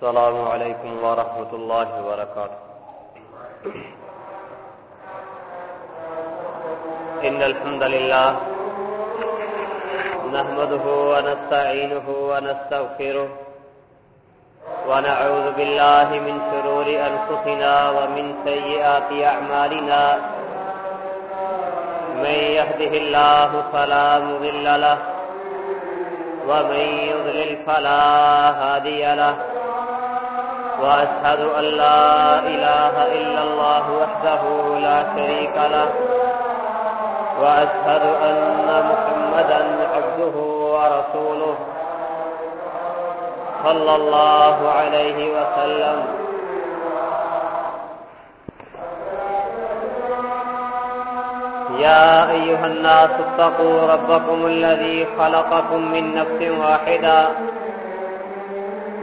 السلام عليكم ورحمة الله وبركاته. إن الحمد لله نحمده ونستعينه ونستغفره ونعوذ بالله من شرور أنفسنا ومن سيئات أعمالنا. من يهده الله فلا مضل له ومن يضلل فلا هادي له وأشهد أن لا إله إلا الله وحده لا شريك له، وأشهد أن محمدا عبده ورسوله صلى الله عليه وسلم. يا أيها الناس اتقوا ربكم الذي خلقكم من نفس واحدة.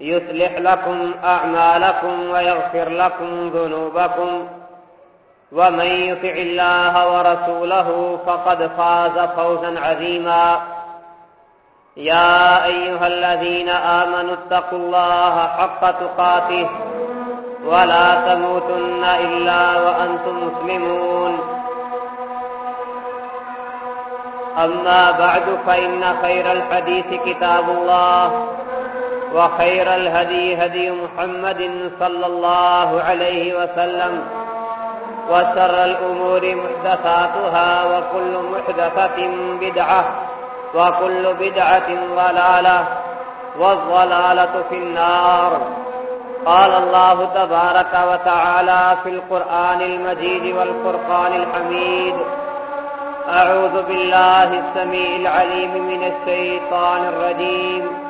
يصلح لكم أعمالكم ويغفر لكم ذنوبكم ومن يطع الله ورسوله فقد فاز فوزا عظيما يا أيها الذين آمنوا اتقوا الله حق تقاته ولا تموتن إلا وأنتم مسلمون أما بعد فإن خير الحديث كتاب الله وخير الهدي هدي محمد صلى الله عليه وسلم وشر الأمور محدثاتها وكل محدثة بدعة وكل بدعة ضلالة والضلالة في النار. قال الله تبارك وتعالى في القرآن المجيد والفرقان الحميد. أعوذ بالله السميع العليم من الشيطان الرجيم.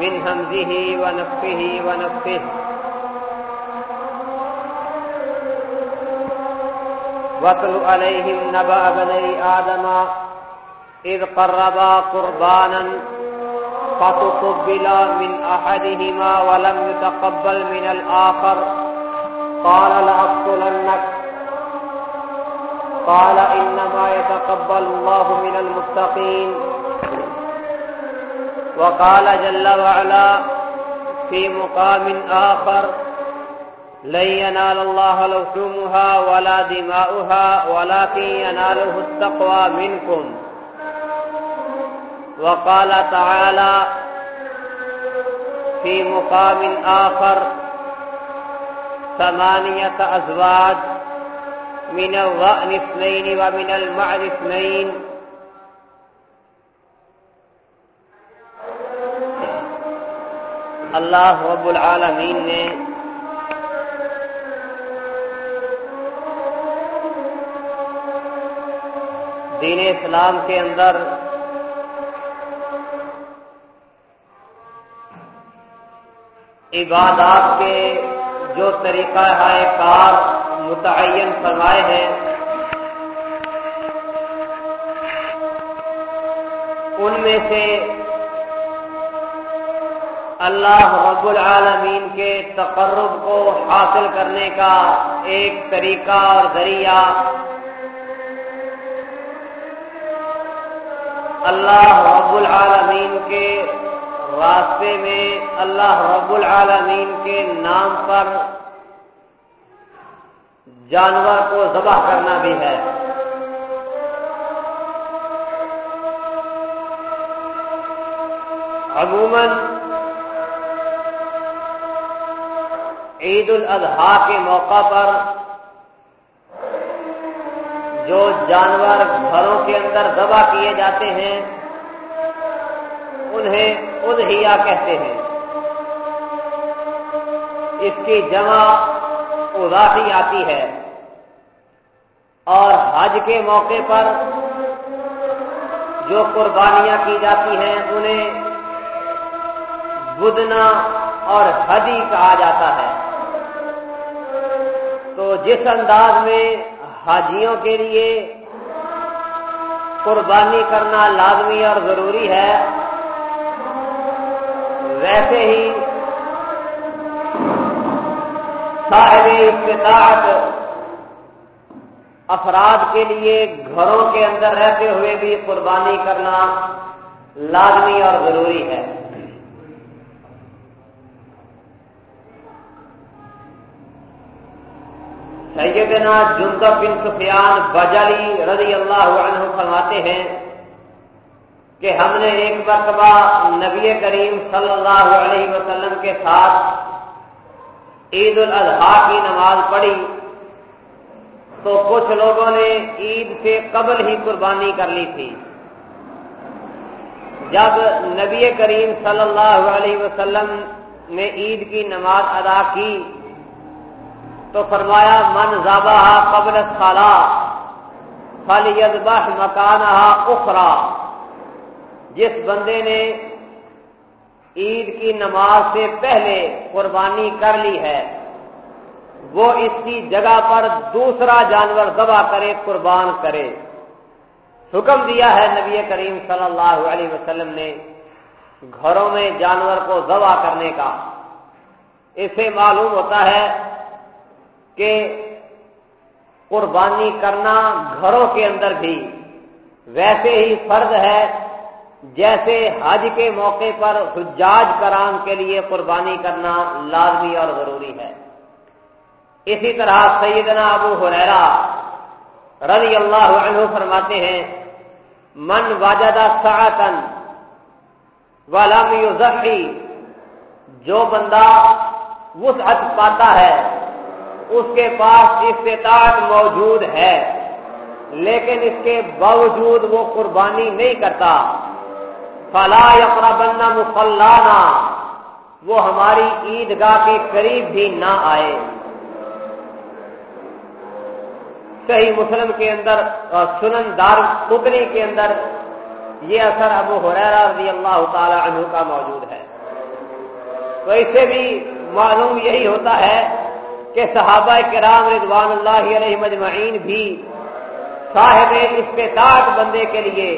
من همزه ونفخه ونفخه. واتل عليهم نبأ بني آدم إذ قربا قربانا فتقبل من أحدهما ولم يتقبل من الآخر. قال لأقتلنك. قال إنما يتقبل الله من المتقين. وقال جل وعلا في مقام آخر، لن ينال الله لوحومها ولا دماؤها، ولكن يناله التقوى منكم. وقال تعالى في مقام آخر، ثمانية أزواج من الضأن اثنين ومن المعد اثنين اللہ رب العالمین نے دین اسلام کے اندر عبادات کے جو طریقہ ہے، کار متعین فرمائے ہیں، ان میں سے اللہ رب العالمین کے تقرب کو حاصل کرنے کا ایک طریقہ اور ذریعہ اللہ رب العالمین کے راستے میں اللہ رب العالمین کے نام پر جانور کو ذبح کرنا بھی ہے۔ عموماً عید الاضحیٰ کے موقع پر جو جانور گھروں کے اندر ذبح کیے جاتے ہیں، انہیں ادہیا کہتے ہیں۔ اس کی جمع اضافی آتی ہے۔ اور حج کے موقع پر جو قربانیاں کی جاتی ہیں، انہیں بدنا اور حدی کہا جاتا ہے۔ جس انداز میں حاجیوں کے لیے قربانی کرنا لازمی اور ضروری ہے، ویسے ہی صاحب استطاعت افراد کے لیے گھروں کے اندر رہتے ہوئے بھی قربانی کرنا لازمی اور ضروری ہے۔ سیدنا جندب بن سفیان بجلی رضی اللہ عنہ فرماتے ہیں کہ ہم نے ایک مرتبہ نبی کریم صلی اللہ علیہ وسلم کے ساتھ عید الاضحیٰ کی نماز پڑھی تو کچھ لوگوں نے عید سے قبل ہی قربانی کر لی تھی۔ جب نبی کریم صلی اللہ علیہ وسلم نے عید کی نماز ادا کی تو فرمایا، من زابا قبل خالہ فل یزبہ مکانہ اخرا جس بندے نے عید کی نماز سے پہلے قربانی کر لی ہے، وہ اس کی جگہ پر دوسرا جانور دبا کرے، قربان کرے۔ حکم دیا ہے نبی کریم صلی اللہ علیہ وسلم نے گھروں میں جانور کو ذبح کرنے کا۔ اسے معلوم ہوتا ہے کہ قربانی کرنا گھروں کے اندر بھی ویسے ہی فرض ہے، جیسے حج کے موقع پر حجاج کرام کے لیے قربانی کرنا لازمی اور ضروری ہے۔ اسی طرح سیدنا ابو حریرا رضی اللہ عنہ فرماتے ہیں، من واجدہ ساطن ولم یزخی جو بندہ وسعت پاتا ہے اس کے پاس استطاعت موجود ہے، لیکن اس کے باوجود وہ قربانی نہیں کرتا۔ فلا یقرا بننا مسلانا وہ ہماری عیدگاہ کے قریب بھی نہ آئے۔ صحیح مسلم کے اندر سنن دار کتنی کے اندر یہ اثر ابو حریرا رضی اللہ تعالی عنہ کا موجود ہے۔ تو اس سے بھی معلوم یہی ہوتا ہے کہ صحابہ کرام رضوان اللہ علیہ مجمعین بھی صاحب استطاعت بندے کے لیے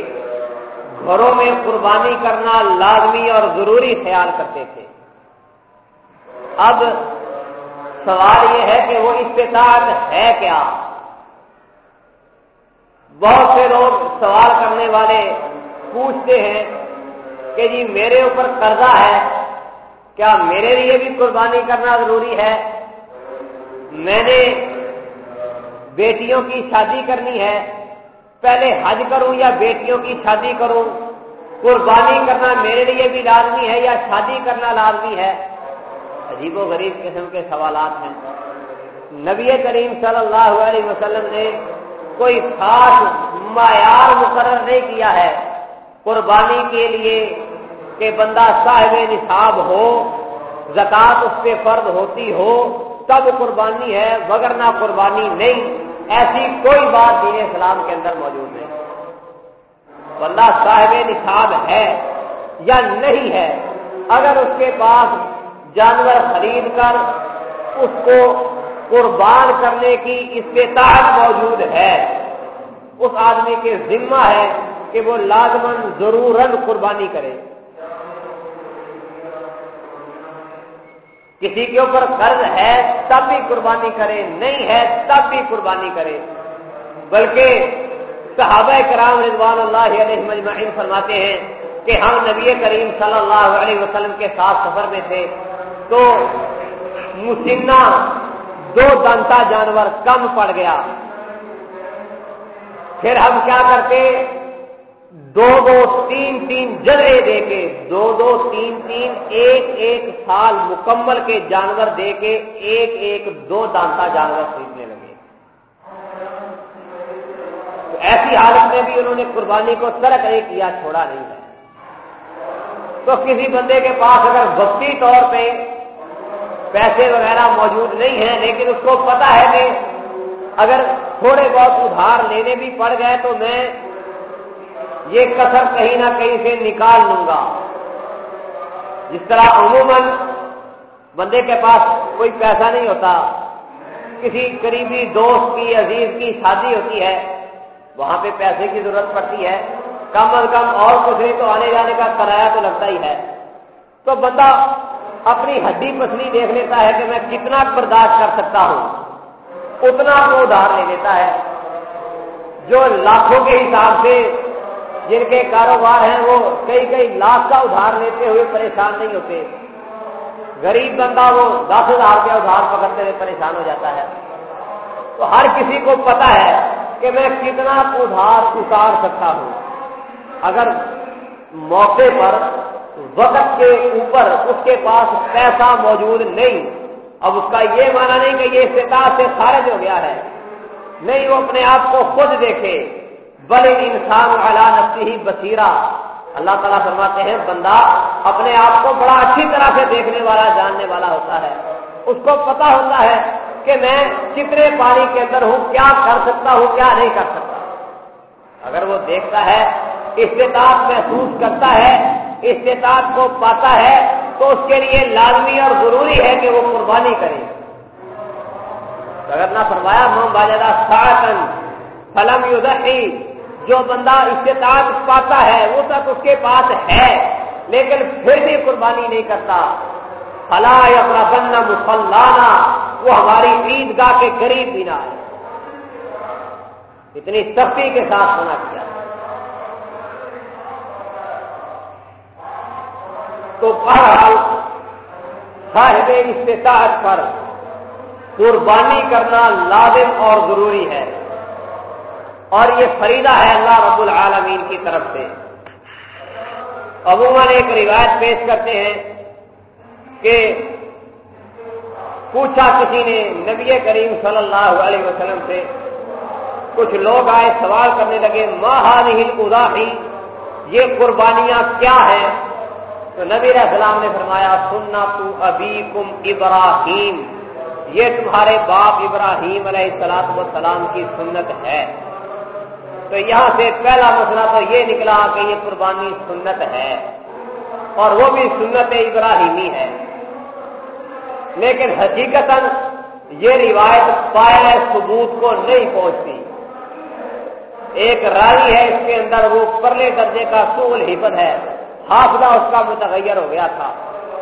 گھروں میں قربانی کرنا لازمی اور ضروری خیال کرتے تھے۔ اب سوال یہ ہے کہ وہ استطاعت ہے کیا؟ بہت سے لوگ سوال کرنے والے پوچھتے ہیں کہ جی میرے اوپر قرضہ ہے، کیا میرے لیے بھی قربانی کرنا ضروری ہے؟ میں نے بیٹیوں کی شادی کرنی ہے۔ پہلے حج کروں یا بیٹیوں کی شادی کروں؟ قربانی کرنا میرے لیے بھی لازمی ہے یا شادی کرنا لازمی ہے؟ عجیب و غریب قسم کے سوالات ہیں۔ نبی کریم صلی اللہ علیہ وسلم نے کوئی خاص معیار مقرر نہیں کیا ہے۔ قربانی کے لیے کہ بندہ صاحب نصاب ہو، زکات اس پہ فرض ہوتی ہو تب قربانی ہے، مگر نہ قربانی نہیں۔ ایسی کوئی بات دین اسلام کے اندر موجود نہیں۔ بندہ صاحب نصاب ہے یا نہیں ہے، اگر اس کے پاس جانور خرید کر اس کو قربان کرنے کی استطاعت موجود ہے، اس آدمی کے ذمہ ہے کہ وہ لازمن ضرورت قربانی کرے۔ کسی کے اوپر قرض ہے تب بھی قربانی کرے، نہیں ہے تب بھی قربانی کرے۔ بلکہ صحابہ کرام رضوان اللہ علیہ مجمعین فرماتے ہیں کہ ہم نبی کریم صلی اللہ علیہ وسلم کے ساتھ سفر میں تھے تو مسنہ دو دنتا جانور کم پڑ گیا۔ پھر ہم کیا کرتے؟ دو دو تین تین جگہ دے کے، دو دو تین تین ایک ایک سال مکمل کے جانور دے کے ایک ایک دو دانتا جانور خریدنے لگے۔ تو ایسی حالت میں بھی انہوں نے قربانی کو ترک نہیں کیا، چھوڑا نہیں ہے۔ تو کسی بندے کے پاس اگر وقتی طور پہ پیسے وغیرہ موجود نہیں ہیں، لیکن اس کو پتا ہے کہ اگر تھوڑے بہت ادھار لینے بھی پڑ گئے تو میں یہ کثر کہیں نہ کہیں سے نکال لوں گا۔ جس طرح عموماً بندے کے پاس کوئی پیسہ نہیں ہوتا، کسی قریبی دوست کی، عزیز کی شادی ہوتی ہے، وہاں پہ پیسے کی ضرورت پڑتی ہے، کم از کم اور کچھ نہیں تو آنے جانے کا کرایہ تو لگتا ہی ہے۔ تو بندہ اپنی ہڈی پسلی دیکھ لیتا ہے کہ میں کتنا برداشت کر سکتا ہوں۔ اتنا وہ ادھار لے لیتا ہے، جو لاکھوں کے حساب سے جن کے کاروبار ہیں وہ کئی کئی لاکھ کا ادھار لیتے ہوئے پریشان نہیں ہوتے۔ غریب بندہ وہ دس ہزار کے ادھار پکڑتے ہوئے پریشان ہو جاتا ہے۔ تو ہر کسی کو پتا ہے کہ میں کتنا ادھار اتار سکتا ہوں۔ اگر موقع پر وقت کے اوپر اس کے پاس پیسہ موجود نہیں، اب اس کا یہ مانا نہیں کہ یہ استطاعت سے خارج ہو گیا ہے۔ نہیں، وہ اپنے آپ کو خود دیکھے۔ بل انسان اعلیٰ نفسی ہی بسیرا اللہ تعالیٰ فرماتے ہیں، بندہ اپنے آپ کو بڑا اچھی طرح سے دیکھنے والا، جاننے والا ہوتا ہے۔ اس کو پتا ہوتا ہے کہ میں کتنے پانی کے اندر ہوں، کیا کر سکتا ہوں، کیا نہیں کر سکتا۔ اگر وہ دیکھتا ہے، استطاعت محسوس کرتا ہے، استطاعت کو پاتا ہے، تو اس کے لیے لازمی اور ضروری ہے کہ وہ قربانی کرے۔ اگر نہ فرمایا محمد باجدہ ساٹن فلم یوزی جو بندہ استطاعت پاتا ہے، وہ تک اس کے پاس ہے، لیکن پھر بھی قربانی نہیں کرتا۔ فلا اپنا بننا مسلانا وہ ہماری عیدگاہ کے قریب بھی نہ آئے۔ اتنی سختی کے ساتھ ہونا کیا۔ تو بہرحال، صاحب استطاعت پر قربانی کرنا لازم اور ضروری ہے۔ اور یہ فریدہ ہے اللہ رب العالمین کی طرف سے۔ عموماً ایک روایت پیش کرتے ہیں کہ پوچھا کسی نے نبی کریم صلی اللہ علیہ وسلم سے، کچھ لوگ آئے، سوال کرنے لگے ماہی اداسی یہ قربانیاں کیا ہیں؟ تو نبی السلام نے فرمایا سننا تو ابھی کم ابراہیم، یہ تمہارے باپ ابراہیم علیہ السلام وسلام کی سنت ہے۔ تو یہاں سے پہلا مسئلہ تو یہ نکلا کہ یہ قربانی سنت ہے اور وہ بھی سنت ابراہیمی ہے۔ لیکن حقیقت یہ روایت پایا ثبوت کو نہیں پہنچتی۔ ایک رائی ہے، اس کے اندر وہ پرلے درجے کا سول حفظ ہے۔ حافظہ اس کا متغیر ہو گیا تھا۔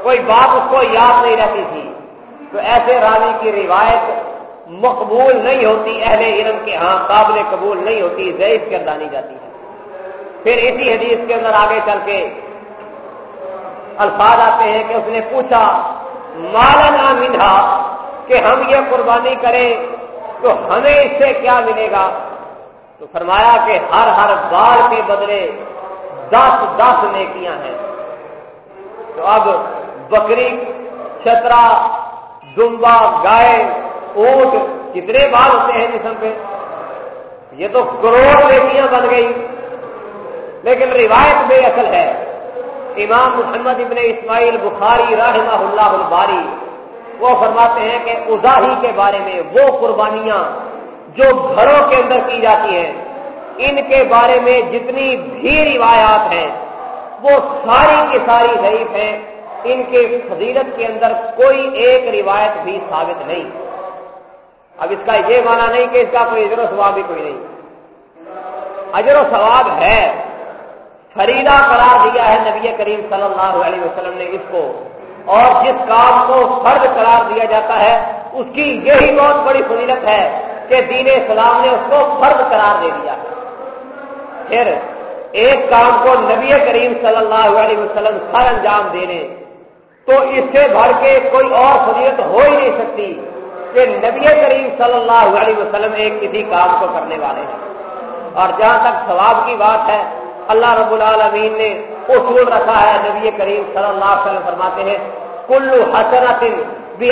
کوئی بات اس کو یاد نہیں رہتی تھی۔ تو ایسے راوی کی روایت مقبول نہیں ہوتی، اہل علم کے ہاں قابل قبول نہیں ہوتی، ضعیف کردانی جاتی ہے۔ پھر اسی حدیث کے اندر آگے چل کے الفاظ آتے ہیں کہ اس نے پوچھا مالا منہا، کہ ہم یہ قربانی کریں تو ہمیں اس سے کیا ملے گا؟ تو فرمایا کہ ہر ہر بال کے بدلے دس دس نیکیاں ہیں۔ تو اب بکری، چھترا دمبا گائے اونٹ کتنے بال ہوتے ہیں جسم پہ؟ یہ تو کروڑ بیٹیاں بن گئی لیکن روایت بے اصل ہے۔ امام محمد ابن اسماعیل بخاری رحمہ اللہ الباری وہ فرماتے ہیں کہ ازاہی کے بارے میں وہ قربانیاں جو گھروں کے اندر کی جاتی ہیں، ان کے بارے میں جتنی بھی روایات ہیں، وہ ساری کی ساری ضعیف ہیں۔ ان کے فضیلت کے اندر کوئی ایک روایت بھی ثابت نہیں۔ اب اس کا یہ مانا نہیں کہ اس کا کوئی اجر و ثواب بھی کوئی نہیں۔ اجر و ثواب ہے۔ فریدہ قرار دیا ہے نبی کریم صلی اللہ علیہ وسلم نے اس کو۔ اور جس کام کو فرض قرار دیا جاتا ہے، اس کی یہی بہت بڑی فضیلت ہے کہ دین اسلام نے اس کو فرض قرار دے دیا۔ پھر ایک کام کو نبی کریم صلی اللہ علیہ وسلم سر انجام دینے، تو اس سے بڑھ کے کوئی اور فضیلت ہو ہی نہیں سکتی۔ کہ نبی کریم صلی اللہ علیہ وسلم ایک کسی کام کو کرنے والے ہیں۔ اور جہاں تک ثواب کی بات ہے، اللہ رب العالمین نے اصول رکھا ہے۔ نبی کریم صلی اللہ علیہ وسلم فرماتے ہیں، کلو حسنت بھی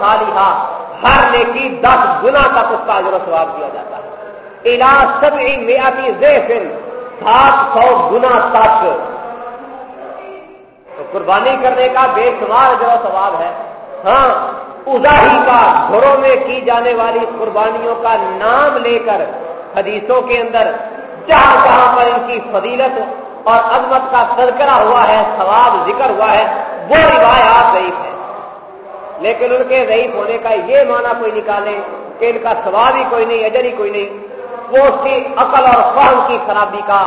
صالحہ ہر نیکی دس گنا تک اس کا و ثواب کیا جاتا ہے۔ علاج سب میاتی زیفن سات سو گنا تک۔ تو قربانی کرنے کا بے شمار جو ثواب ہے۔ ہاں ازاہی کا گھروں میں کی جانے والی قربانیوں کا نام لے کر حدیثوں کے اندر جہاں جہاں پر ان کی فضیلت اور عظمت کا تذکرہ ہوا ہے، ثواب ذکر ہوا ہے، وہ روایات ضعیف ہے لیکن ان کے ضعیف ہونے کا یہ معنی کوئی نکالے کہ ان کا سواب ہی کوئی نہیں، اجر ہی کوئی نہیں۔ وہ اس کی عقل اور فہم کی خرابی کا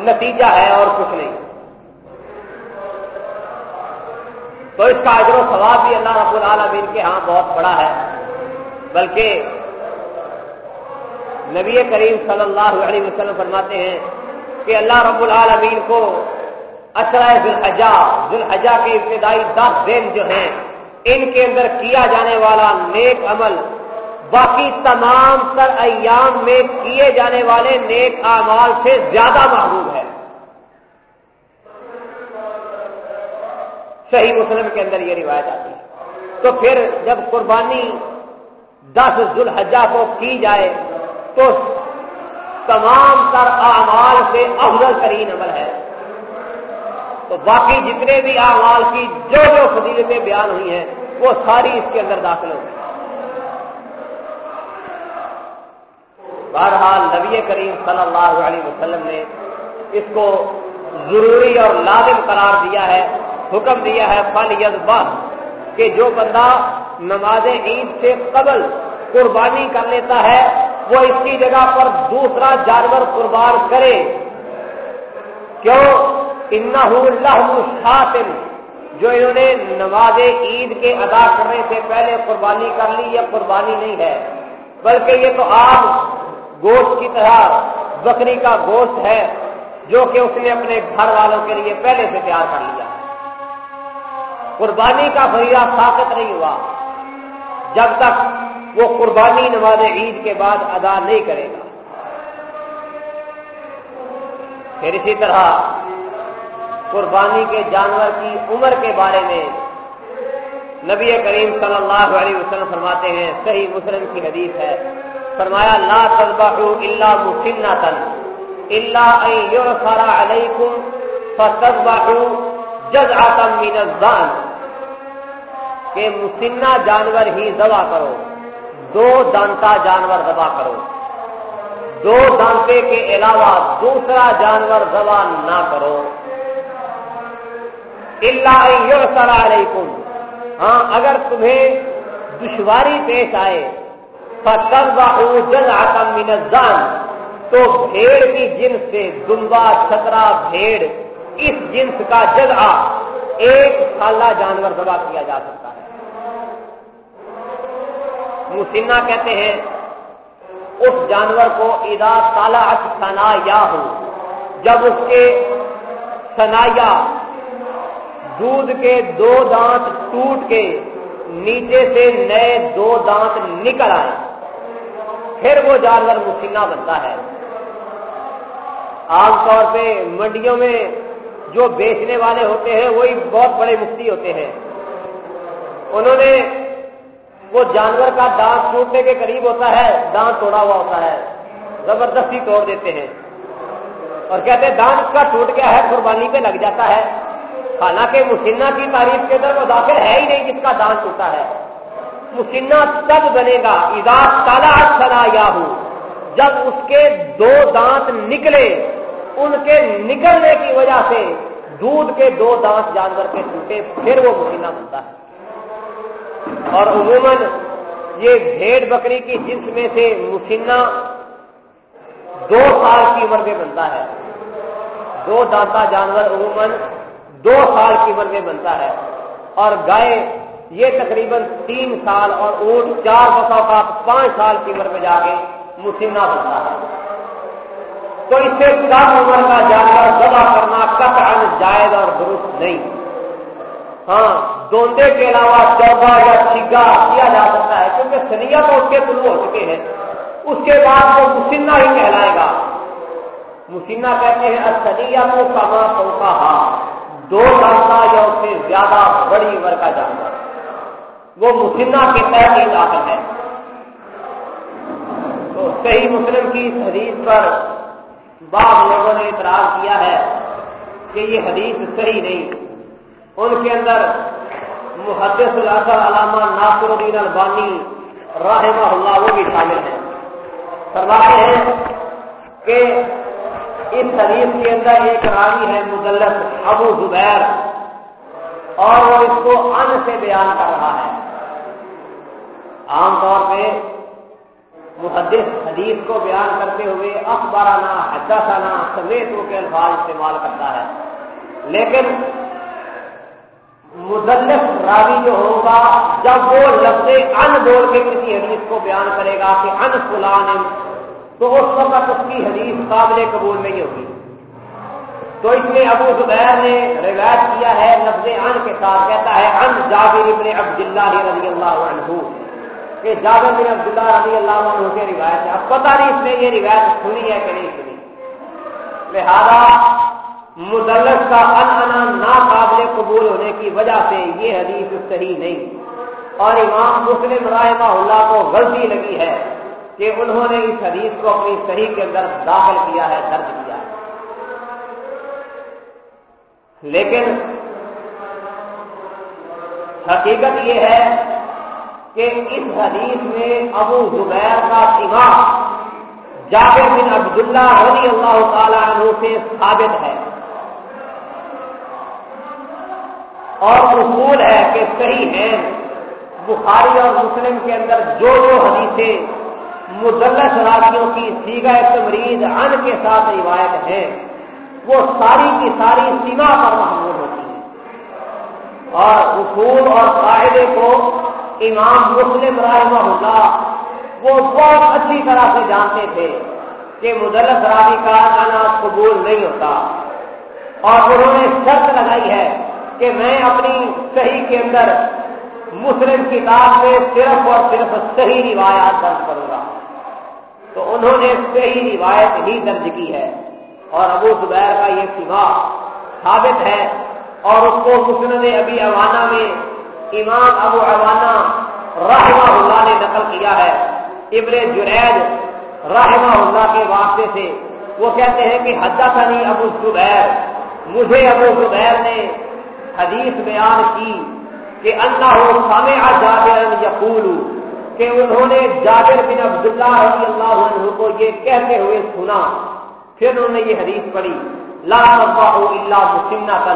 نتیجہ ہے اور کچھ نہیں۔ تو اس کا اجر و ثواب بھی اللہ رب العالمین کے ہاں بہت بڑا ہے۔ بلکہ نبی کریم صلی اللہ علیہ وسلم فرماتے ہیں کہ اللہ رب العالمین کو اشرائے ذوالحجا ذوالحجا کے ابتدائی دس دن جو ہیں، ان کے اندر کیا جانے والا نیک عمل، باقی تمام تر ایام میں کیے جانے والے نیک اعمال سے زیادہ محبوب ہے۔ صحیح مسلم کے اندر یہ روایت آتی ہے۔ تو پھر جب قربانی دس ذوالحجہ کو کی جائے، تو تمام تر اعمال سے افضل ترین عمل ہے۔ تو باقی جتنے بھی اعمال کی جو جو فضیلتیں بیان ہوئی ہیں، وہ ساری اس کے اندر داخل ہوئی بہرحال نبی کریم صلی اللہ علیہ وسلم نے اس کو ضروری اور لازم قرار دیا ہے۔ حکم دیا ہے فل ید کہ جو بندہ نماز عید سے قبل قربانی کر لیتا ہے، وہ اس کی جگہ پر دوسرا جانور قربان کرے۔ کیوں؟ اللہ جو انہوں نے نماز عید کے ادا کرنے سے پہلے قربانی کر لی، یہ قربانی نہیں ہے۔ بلکہ یہ تو آپ گوشت کی طرح، بکری کا گوشت ہے، جو کہ اس نے اپنے گھر والوں کے لیے پہلے سے تیار کر لیا۔ قربانی کا بھیا ثابت نہیں ہوا۔ جب تک وہ قربانی نماز عید کے بعد ادا نہیں کرے گا۔ پھر اسی طرح قربانی کے جانور کی عمر کے بارے میں نبی کریم صلی اللہ علیہ وسلم فرماتے ہیں، صحیح مسلم کی حدیث ہے۔ فرمایا، لا تذبحوا الا مسنتا، الا ان يرفع عليكم فتذبحوا جزعه من الظان کہ مسنہ جانور ہی ذبح کرو۔ دو دانتا جانور ذبح کرو۔ دو دانتے کے علاوہ دوسرا جانور ذبح نہ کرو۔ اللہ یرفع علیکم۔ ہاں اگر تمہیں دشواری پیش آئے جل آتم مینزان تو بھیڑ کی جنس سے دمبا چھترا بھیڑ، اس جنس کا جگہ ایک سالہ جانور دبا کیا جا سکتا ہے۔ مسنا کہتے ہیں، اس جانور کو ادا تالا سنا یا ہو، جب اس کے سنایا دودھ کے دو دانت ٹوٹ کے نیچے سے نئے دو دانت نکل آئے، پھر وہ جانور مسینہ بنتا ہے۔ عام طور پہ منڈیوں میں جو بیچنے والے ہوتے ہیں، وہی بہت بڑے مفتی ہوتے ہیں۔ انہوں نے وہ جانور کا دانت ٹوٹنے کے قریب ہوتا ہے، دانت توڑا ہوا ہوتا ہے۔ زبردستی توڑ دیتے ہیں۔ اور کہتے ہیں، دانت کا ٹوٹ گیا ہے، قربانی پہ لگ جاتا ہے۔ حالانکہ مسینہ کی تعریف کے اندر وہ داخل ہے ہی نہیں، جس کا دانت ٹوٹا ہے۔ مسنہ تب بنے گا ادا تالا سلا یا جب اس کے دو دانت نکلے، ان کے نکلنے کی وجہ سے دودھ کے دو دانت جانور کے ٹوٹے، پھر وہ مسینہ بنتا ہے۔ اور عموماً یہ بھیڑ بکری کی جنس میں سے مسینہ دو سال کی عمر میں بنتا ہے۔ دو دانتا جانور عموماً دو سال کی عمر میں بنتا ہے۔ اور گائے یہ تقریباً تین سال اور اونٹ چار بسوں کا پانچ سال کی عمر میں جا کے مسنہ بنتا ہے۔ تو اس سے کم عمر کا جانور دبا کرنا قطعا جائز اور درست نہیں۔ ہاں دوندے کے علاوہ چوبا یا چھگا کیا جا سکتا ہے؟ کیونکہ سنیا تو اس کے طلوع ہو چکے ہیں۔ اس کے بعد وہ مسنہ ہی کہلائے گا۔ مسنہ کہتے ہیں سنیا کو کما سوکھا ہاں دو ڈالتا یا اس سے زیادہ بڑی عمر کا جانور وہ مسنہ کے تحت ہی داخل ہے تو صحیح مسلم کی اس حدیث پر بعض لوگوں نے اعتراض کیا ہے کہ یہ حدیث صحیح نہیں۔ ان کے اندر محدث الاثر علامہ ناصر الدین البانی رحمہ اللہ وہ بھی شامل ہیں۔ فرماتے ہیں کہ اس حدیث کے اندر ایک راوی ہے مدلس ابو زبیر اور وہ اس کو ان سے بیان کر رہا ہے۔ عام طور پہ محدث حدیث کو بیان کرتے ہوئے اخبارانہ حدثانہ سمیتوں کے الفاظ استعمال کرتا ہے۔ لیکن مدلس راوی جو ہوگا، جب وہ لفظ ان بول کے کسی حدیث کو بیان کرے گا کہ ان فلان، تو اس وقت اس کی حدیث قابل قبول نہیں ہوگی۔ تو اس میں ابو زبیر نے روایت کیا ہے، لفظ ان کے ساتھ کہتا ہے، ان جابر ابن عبداللہ رضی اللہ عنہ۔ کہ جابر بن عبداللہ رضی اللہ عنہ کے روایت ہے۔ اب پتہ نہیں اس نے یہ روایت سنی ہے کہ نہیں سنی۔ لہذا مدلس کا ان انا ناقابل قبول ہونے کی وجہ سے یہ حدیث صحیح نہیں۔ اور امام مسلم رحمہ اللہ کو غلطی لگی ہے کہ انہوں نے اس حدیث کو اپنی صحیح کے اندر داخل کیا ہے، درج کیا ہے۔ لیکن حقیقت یہ ہے کہ اس حدیث میں ابو زبیر کا دماغ جابر بن عبداللہ رضی اللہ تعالی عنہ سے ثابت ہے۔ اور اصول ہے کہ صحیح ہے بخاری اور مسلم کے اندر جو جو حدیثیں مدلس راویوں کی سیگا تمرید ان کے ساتھ روایت ہے وہ ساری کی ساری سیما پر محمول ہوتی ہے اور اصول اور قاعدے کو امام مسلم رحمہ اللہ وہ بہت اچھی طرح سے جانتے تھے کہ مدلس راوی کا آنا قبول نہیں ہوتا۔ اور انہوں نے شرط لگائی ہے کہ میں اپنی صحیح کے اندر مسلم کتاب میں صرف اور صرف صحیح روایات درج کروں گا۔ تو انہوں نے صحیح روایت ہی درج کی ہے۔ اور ابو زبیر کا یہ سوا ثابت ہے۔ اور اس کو مسند ابھی اوانہ میں امام ابو اوانہ رحمہ اللہ نے نقل کیا ہے۔ ابن جنید رحمہ اللہ کے واسطے سے وہ کہتے ہیں کہ حدت علی ابو زبیر، مجھے ابو زبیر نے حدیث بیان کی کہ اللہ سامع جابر یقول، کہ انہوں نے جابر بن عبداللہ رضی اللہ عنہ کو یہ کہتے ہوئے سنا۔ پھر انہوں نے یہ حدیث پڑھی، لا تذبحوا الا مسنتا،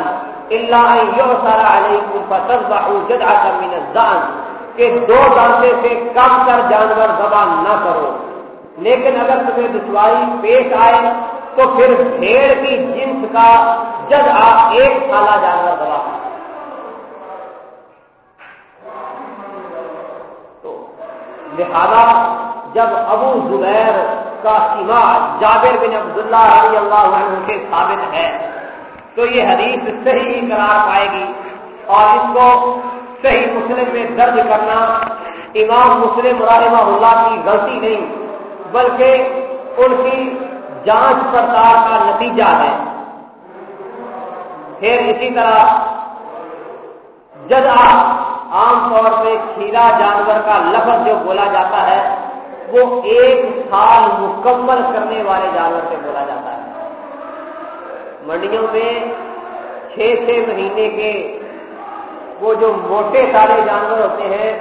الا ان يؤثر عليكم فتذبحوا جدعه من الزان کہ دو دانتے سے کم کر جانور ذبح نہ کرو۔ لیکن اگر تمہیں دشواری پیش آئے تو پھر بھیڑ کی جنس کا جب آپ ایک سالہ جانور دبا تو لہذا جب ابو زبیر کا سیما جابر بن عبداللہ علی اللہ عنہ کے ثابت ہے، تو یہ حدیث صحیح قرار پائے گی۔ اور اس کو صحیح مسلم میں درج کرنا امام مسلم رحمہ اللہ کی غلطی نہیں، بلکہ ان کی جانچ پڑتال کا نتیجہ ہے۔ پھر اسی طرح جزا عام طور پہ کھیرا جانور کا لفظ جو بولا جاتا ہے، وہ ایک سال مکمل کرنے والے جانور سے بولا جاتا ہے۔ منڈیوں میں چھ چھ مہینے کے وہ جو موٹے سارے جانور ہوتے ہیں،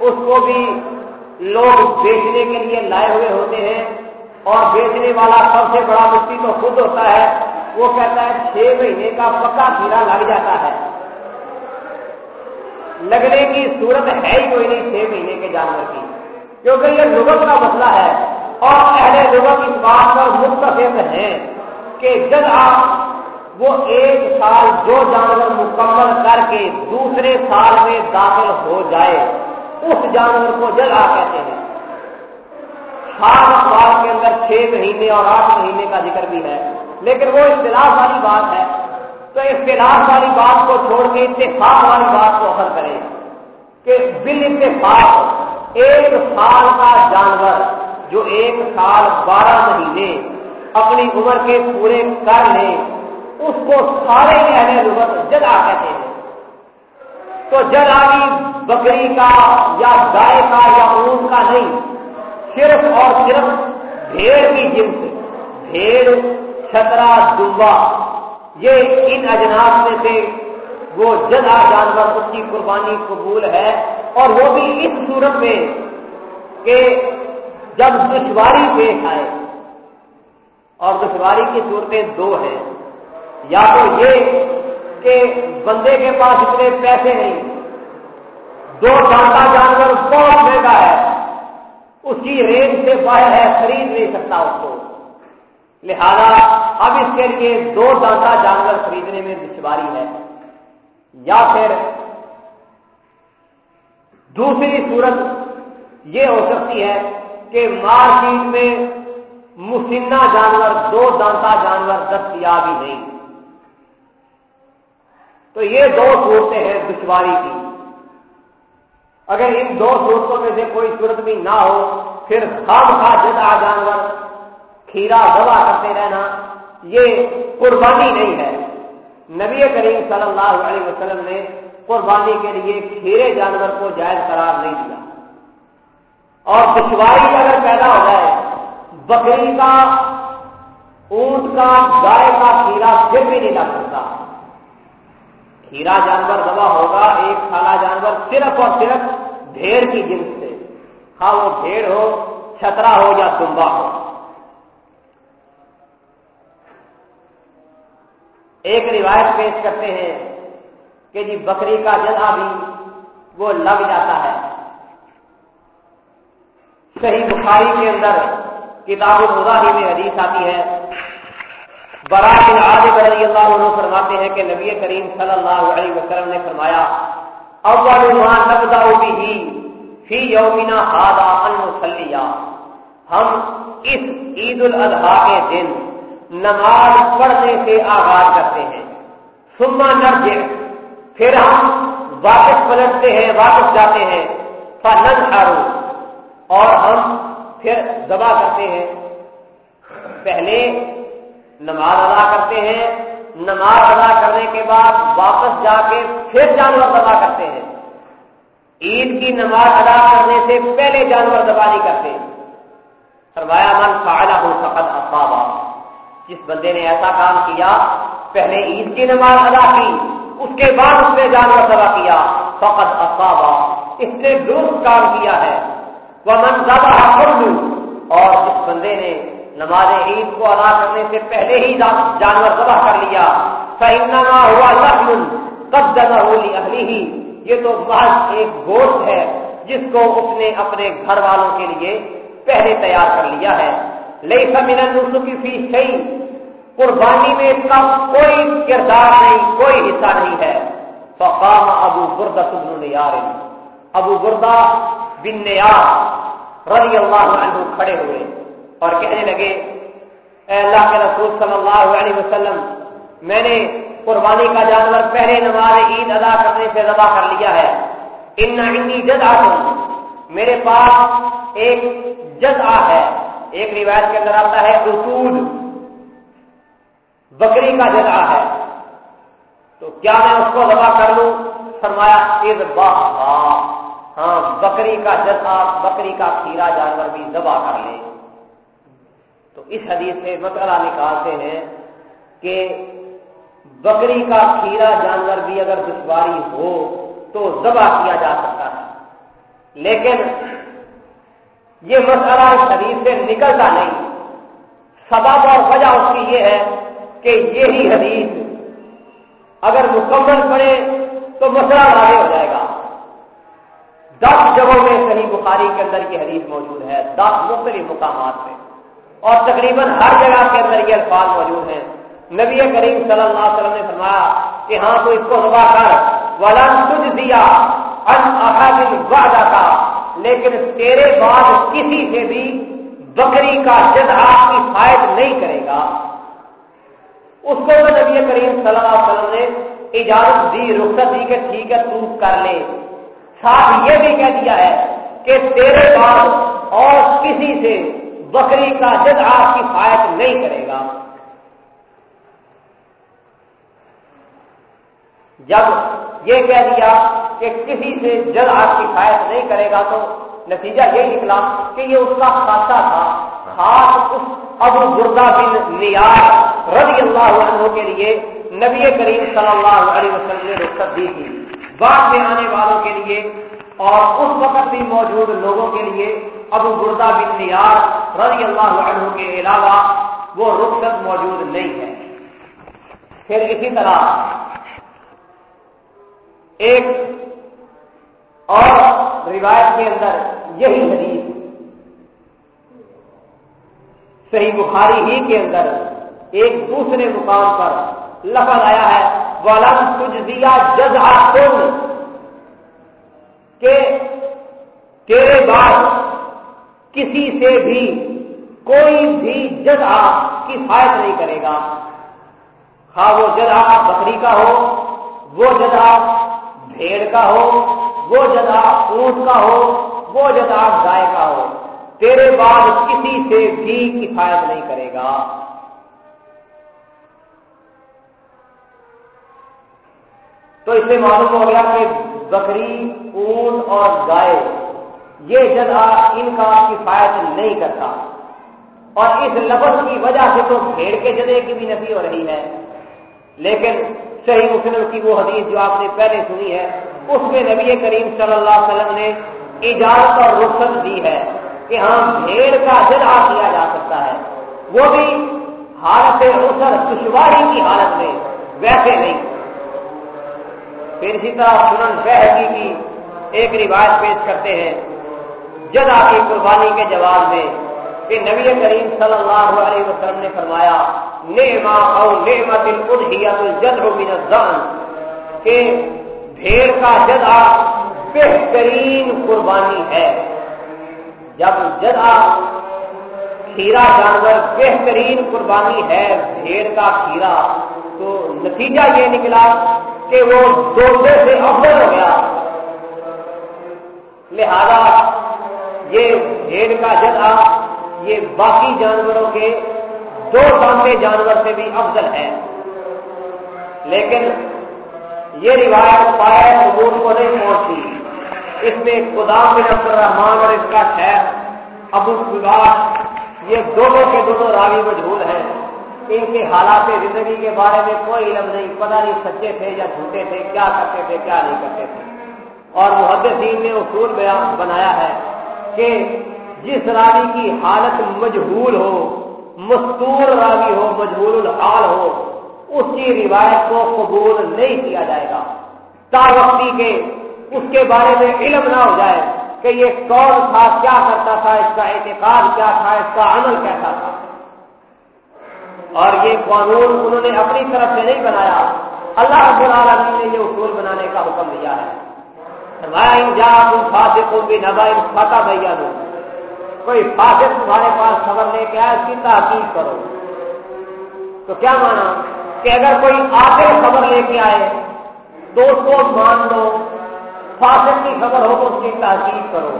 اس کو بھی لوگ بیچنے کے لیے لائے ہوئے ہوتے ہیں۔ اور بیچنے والا سب سے بڑا مٹی تو خود ہوتا ہے، وہ کہتا ہے چھ مہینے کا پکا کھیرا لگ جاتا ہے۔ لگنے کی صورت ہے ہی کوئی نہیں چھ مہینے کے جانور کی۔ کیونکہ یہ لغت کا مسئلہ ہے۔ اور پہلے لغت اس بات پر مستفید ہیں کہ جب آپ وہ ایک سال جو جانور مکمل کر کے دوسرے سال میں داخل ہو جائے، اس جانور کو جل آ کہتے ہیں۔ خاص اخبار کے اندر چھ مہینے اور آٹھ مہینے کا ذکر بھی ہے۔ لیکن وہ اختلاف والی بات ہے۔ تو اختلاف والی بات کو چھوڑ کے اتفاق والی بات کو اثر کریں کہ بل اتفاق ایک سال کا جانور جو ایک سال بارہ مہینے اپنی عمر کے پورے کر لیں اس کو سارے اہل لغت جگہ کہتے ہیں۔ تو جگہ بکری کا یا گائے کا یا اون کا نہیں صرف اور صرف بھیڑ کی جنس بھیڑ چھترا دمبا یہ ان اجناس میں سے وہ جدا جانور اس کی قربانی قبول ہے اور وہ بھی اس صورت میں کہ جب دشواری پیش آئے، اور دشواری کی صورتیں دو ہیں۔ یا تو یہ کہ بندے کے پاس اتنے پیسے نہیں، دو دانتا جانور بہت مہنگا ہے۔ اس کی رینج سے باہر ہے، خرید نہیں سکتا اس کو۔ لہذا اب اس کے لیے دو دانتا جانور خریدنے میں دشواری ہے۔ یا پھر دوسری صورت یہ ہو سکتی ہے کہ مارکیٹ میں مسنہ جانور، دو دانتا جانور دستیاب ہی نہیں۔ تو یہ دو صورتیں ہیں دشواری کی۔ اگر ان دو صورتوں میں سے کوئی صورت بھی نہ ہو، پھر خام کا جدا جانور کھیرا دبا کرتے رہنا، یہ قربانی نہیں ہے۔ نبی کریم صلی اللہ علیہ وسلم نے قربانی کے لیے کھیرے جانور کو جائز قرار نہیں دیا۔ اور دشواری اگر پیدا ہو جائے، بکری کا، اونٹ کا، گائے کا کھیرا پھر بھی نہیں لگ سکتا۔ کھیرا جانور دبا ہوگا، ایک سالہ جانور صرف اور صرف ڈھیر کی جنس سے۔ ہاں وہ بھیڑ ہو، چھترا ہو یا دمبا ہو۔ ایک روایت پیش کرتے ہیں کہ جی بکری کا جزا بھی وہ لگ جاتا ہے۔ صحیح بخاری کے اندر کتاب المظاہی میں حدیث آتی ہے۔ برات عالب رضی اللہ عنہ فرماتے ہیں کہ نبی کریم صلی اللہ علیہ وسلم نے فرمایا، اول ما نبدا به فی یومنا هذا ان نصلیا ہم اس عید الاضحیٰ کے دن نماز پڑھنے سے آغاز کرتے ہیں۔ سما نرجع۔ پھر ہم واپس پلٹتے ہیں، واپس جاتے ہیں۔ فنن اور ہم پھر دبا کرتے ہیں۔ پہلے نماز ادا کرتے ہیں، نماز ادا کرنے کے بعد واپس جا کے پھر جانور دبا کرتے ہیں۔ عید کی نماز ادا کرنے سے پہلے جانور دبا نہیں کرتے۔ فرمایا، من فعلہ ہو فقط افابا جس بندے نے ایسا کام کیا، پہلے عید کی نماز ادا کی، اس کے بعد اس نے جانور دبا کیا۔ فقط افابا اس نے درست کام کیا ہے۔ وہ من زیادہ اور جس بندے نے نماز عید کو ادا کرنے سے پہلے ہی جانور ذبح کر لیا۔ فہنما ہوا لکھن تب جگہ ہولی اگلی ہی یہ تو محض ایک گوشت ہے جس کو اس نے اپنے گھر والوں کے لیے پہلے تیار کر لیا ہے۔ لئی سمین کی فیس صحیح قربانی میں اس کا کوئی کردار نہیں، کوئی حصہ نہیں ہے۔ فقام ابو بردا تم نے ابو بردا بن نیار رضی اللہ عنہ کھڑے ہوئے۔ اور کہنے لگے، اے اللہ کے رسول صلی اللہ علیہ وسلم، میں نے قربانی کا جانور پہلے نماز عید ادا کرنے سے ادا کر لیا ہے۔ ان انی جد میرے پاس ایک جد ہے۔ ایک روایت کے اندر آتا ہے اصول بکری کا جد ہے۔ تو کیا میں اس کو دبا کر لوں؟ فرمایا از ہاں بکری کا جذبہ بکری کا کھیرا جانور بھی دبا کر لے۔ تو اس حدیث سے مسئلہ نکالتے ہیں کہ بکری کا کھیرا جانور بھی اگر دشواری ہو تو دبا کیا جا سکتا ہے لیکن یہ مسئلہ اس حدیث سے نکلتا نہیں۔ سبب اور وجہ اس کی یہ ہے کہ یہی حدیث اگر مکمل پڑے تو مسئلہ واضح ہو جائے گا۔ دس جگہوں میں صحیح بخاری کے اندر یہ حدیث موجود ہے، دس مختلف مقامات پہ اور تقریباً ہر جگہ کے اندر یہ الفاظ موجود ہیں۔ نبی کریم صلی اللہ علیہ وسلم نے فرمایا کہ ہاں تو اس کو دبا کر۔ ولن تجھ دیا ان کا لیکن تیرے بعد کسی سے بھی بکری کا جد آپ کی فائد نہیں کرے گا۔ اس کو تو نبی کریم صلی اللہ علیہ وسلم نے اجازت دی، رخصت دی کہ ٹھیک ہے، تو کر لے۔ ساتھ یہ بھی کہہ دیا ہے کہ تیرے بعد اور کسی سے بکری کا جد آپ کی فائد نہیں کرے گا۔ جب یہ کہہ دیا کہ کسی سے جد آپ کی فائد نہیں کرے گا تو نتیجہ یہ نکلا کہ یہ اس کا خاصہ تھا۔ خاص اس ابو گردہ بن نیار رضی اللہ عنہ کے لیے نبی کریم صلی اللہ علیہ وسلم نے رخصت دی تھی۔ بعد میں آنے والوں کے لیے اور اس وقت بھی موجود لوگوں کے لیے ابو گردہ بن نیار رضی اللہ عنہ کے علاوہ وہ رخصت موجود نہیں ہے۔ پھر اسی طرح ایک اور روایت کے اندر یہی حدیث صحیح بخاری ہی کے اندر ایک دوسرے مقام پر لفظ آیا ہے، ولم تجھ دیا جزا کہ تیرے بعد کسی سے بھی کوئی بھی جزا کفایت نہیں کرے گا۔ ہاں وہ جزا بکری کا ہو، وہ جزا بھیڑ کا ہو، وہ جزا اونٹ کا ہو، وہ جزا گائے کا ہو، تیرے بعد کسی سے بھی کفایت نہیں کرے گا۔ تو اس سے معلوم ہو گیا کہ بکری، اونٹ اور گائے یہ جگہ ان کا کفایت نہیں کرتا۔ اور اس لفظ کی وجہ سے تو بھیڑ کے جدے کی بھی نفی ہو رہی ہے۔ لیکن صحیح مسلم کی وہ حدیث جو آپ نے پہلے سنی ہے، اس میں نبی کریم صلی اللہ علیہ وسلم نے اجازت اور رخصت دی ہے کہ ہاں بھیڑ کا جدا کیا جا سکتا ہے۔ وہ بھی حالت اسر دشواری کی حالت میں، ویسے نہیں۔ پھر اسی طرح سنن بہگی کی ایک روایت پیش کرتے ہیں۔ جدا کی قربانی کے جواب میں کہ نبی کریم صلی اللہ علیہ وسلم نے فرمایا نیما او نیما دل الجد من الزان کہ بھیڑ کا جدا بہترین قربانی ہے۔ جب جدا کھیرا جانور بہترین قربانی ہے، بھیڑ کا کھیرا، تو نتیجہ یہ نکلا کہ وہ دوسرے سے افضل ہو گیا۔ لہذا یہ بھیڑ کا جدا یہ باقی جانوروں کے دو دانتے جانور سے بھی افضل ہے۔ لیکن یہ روایت پائے حضور کو نہیں پہنچی اس میں خدا بن عبد الرحمان اور اس کا خیر ابو سباش یہ دونوں کے دونوں راوی مجہور ہیں۔ ان کے حالات زندگی کے بارے میں کوئی علم نہیں، پتہ نہیں سچے تھے یا جھوٹے تھے، کیا کرتے تھے، کیا نہیں کرتے تھے۔ اور محدثین نے اصول بیان بنایا ہے کہ جس راوی کی حالت مجہول ہو، مستور راوی ہو، مجہول الحال ہو، اس کی روایت کو قبول نہیں کیا جائے گا۔ تا وقتی کے اس کے بارے میں علم نہ ہو جائے کہ یہ کون تھا، کیا کرتا تھا، اس کا اعتقاد کیا تھا، اس کا عمل کیسا تھا۔ اور یہ قانون انہوں نے اپنی طرف سے نہیں بنایا۔ اللہ رب العالمین نے یہ اصول بنانے کا حکم دیا ہے۔ جا تم فاسق کو بھی نبا بھیا دو کوئی فاسق تمہارے پاس خبر لے کے آئے اس کی تحقیق کرو۔ تو کیا مانا؟ کہ اگر کوئی آگے خبر لے کے آئے تو اس کو مان لو، فاسق کی خبر ہو تو اس کی تحقیق کرو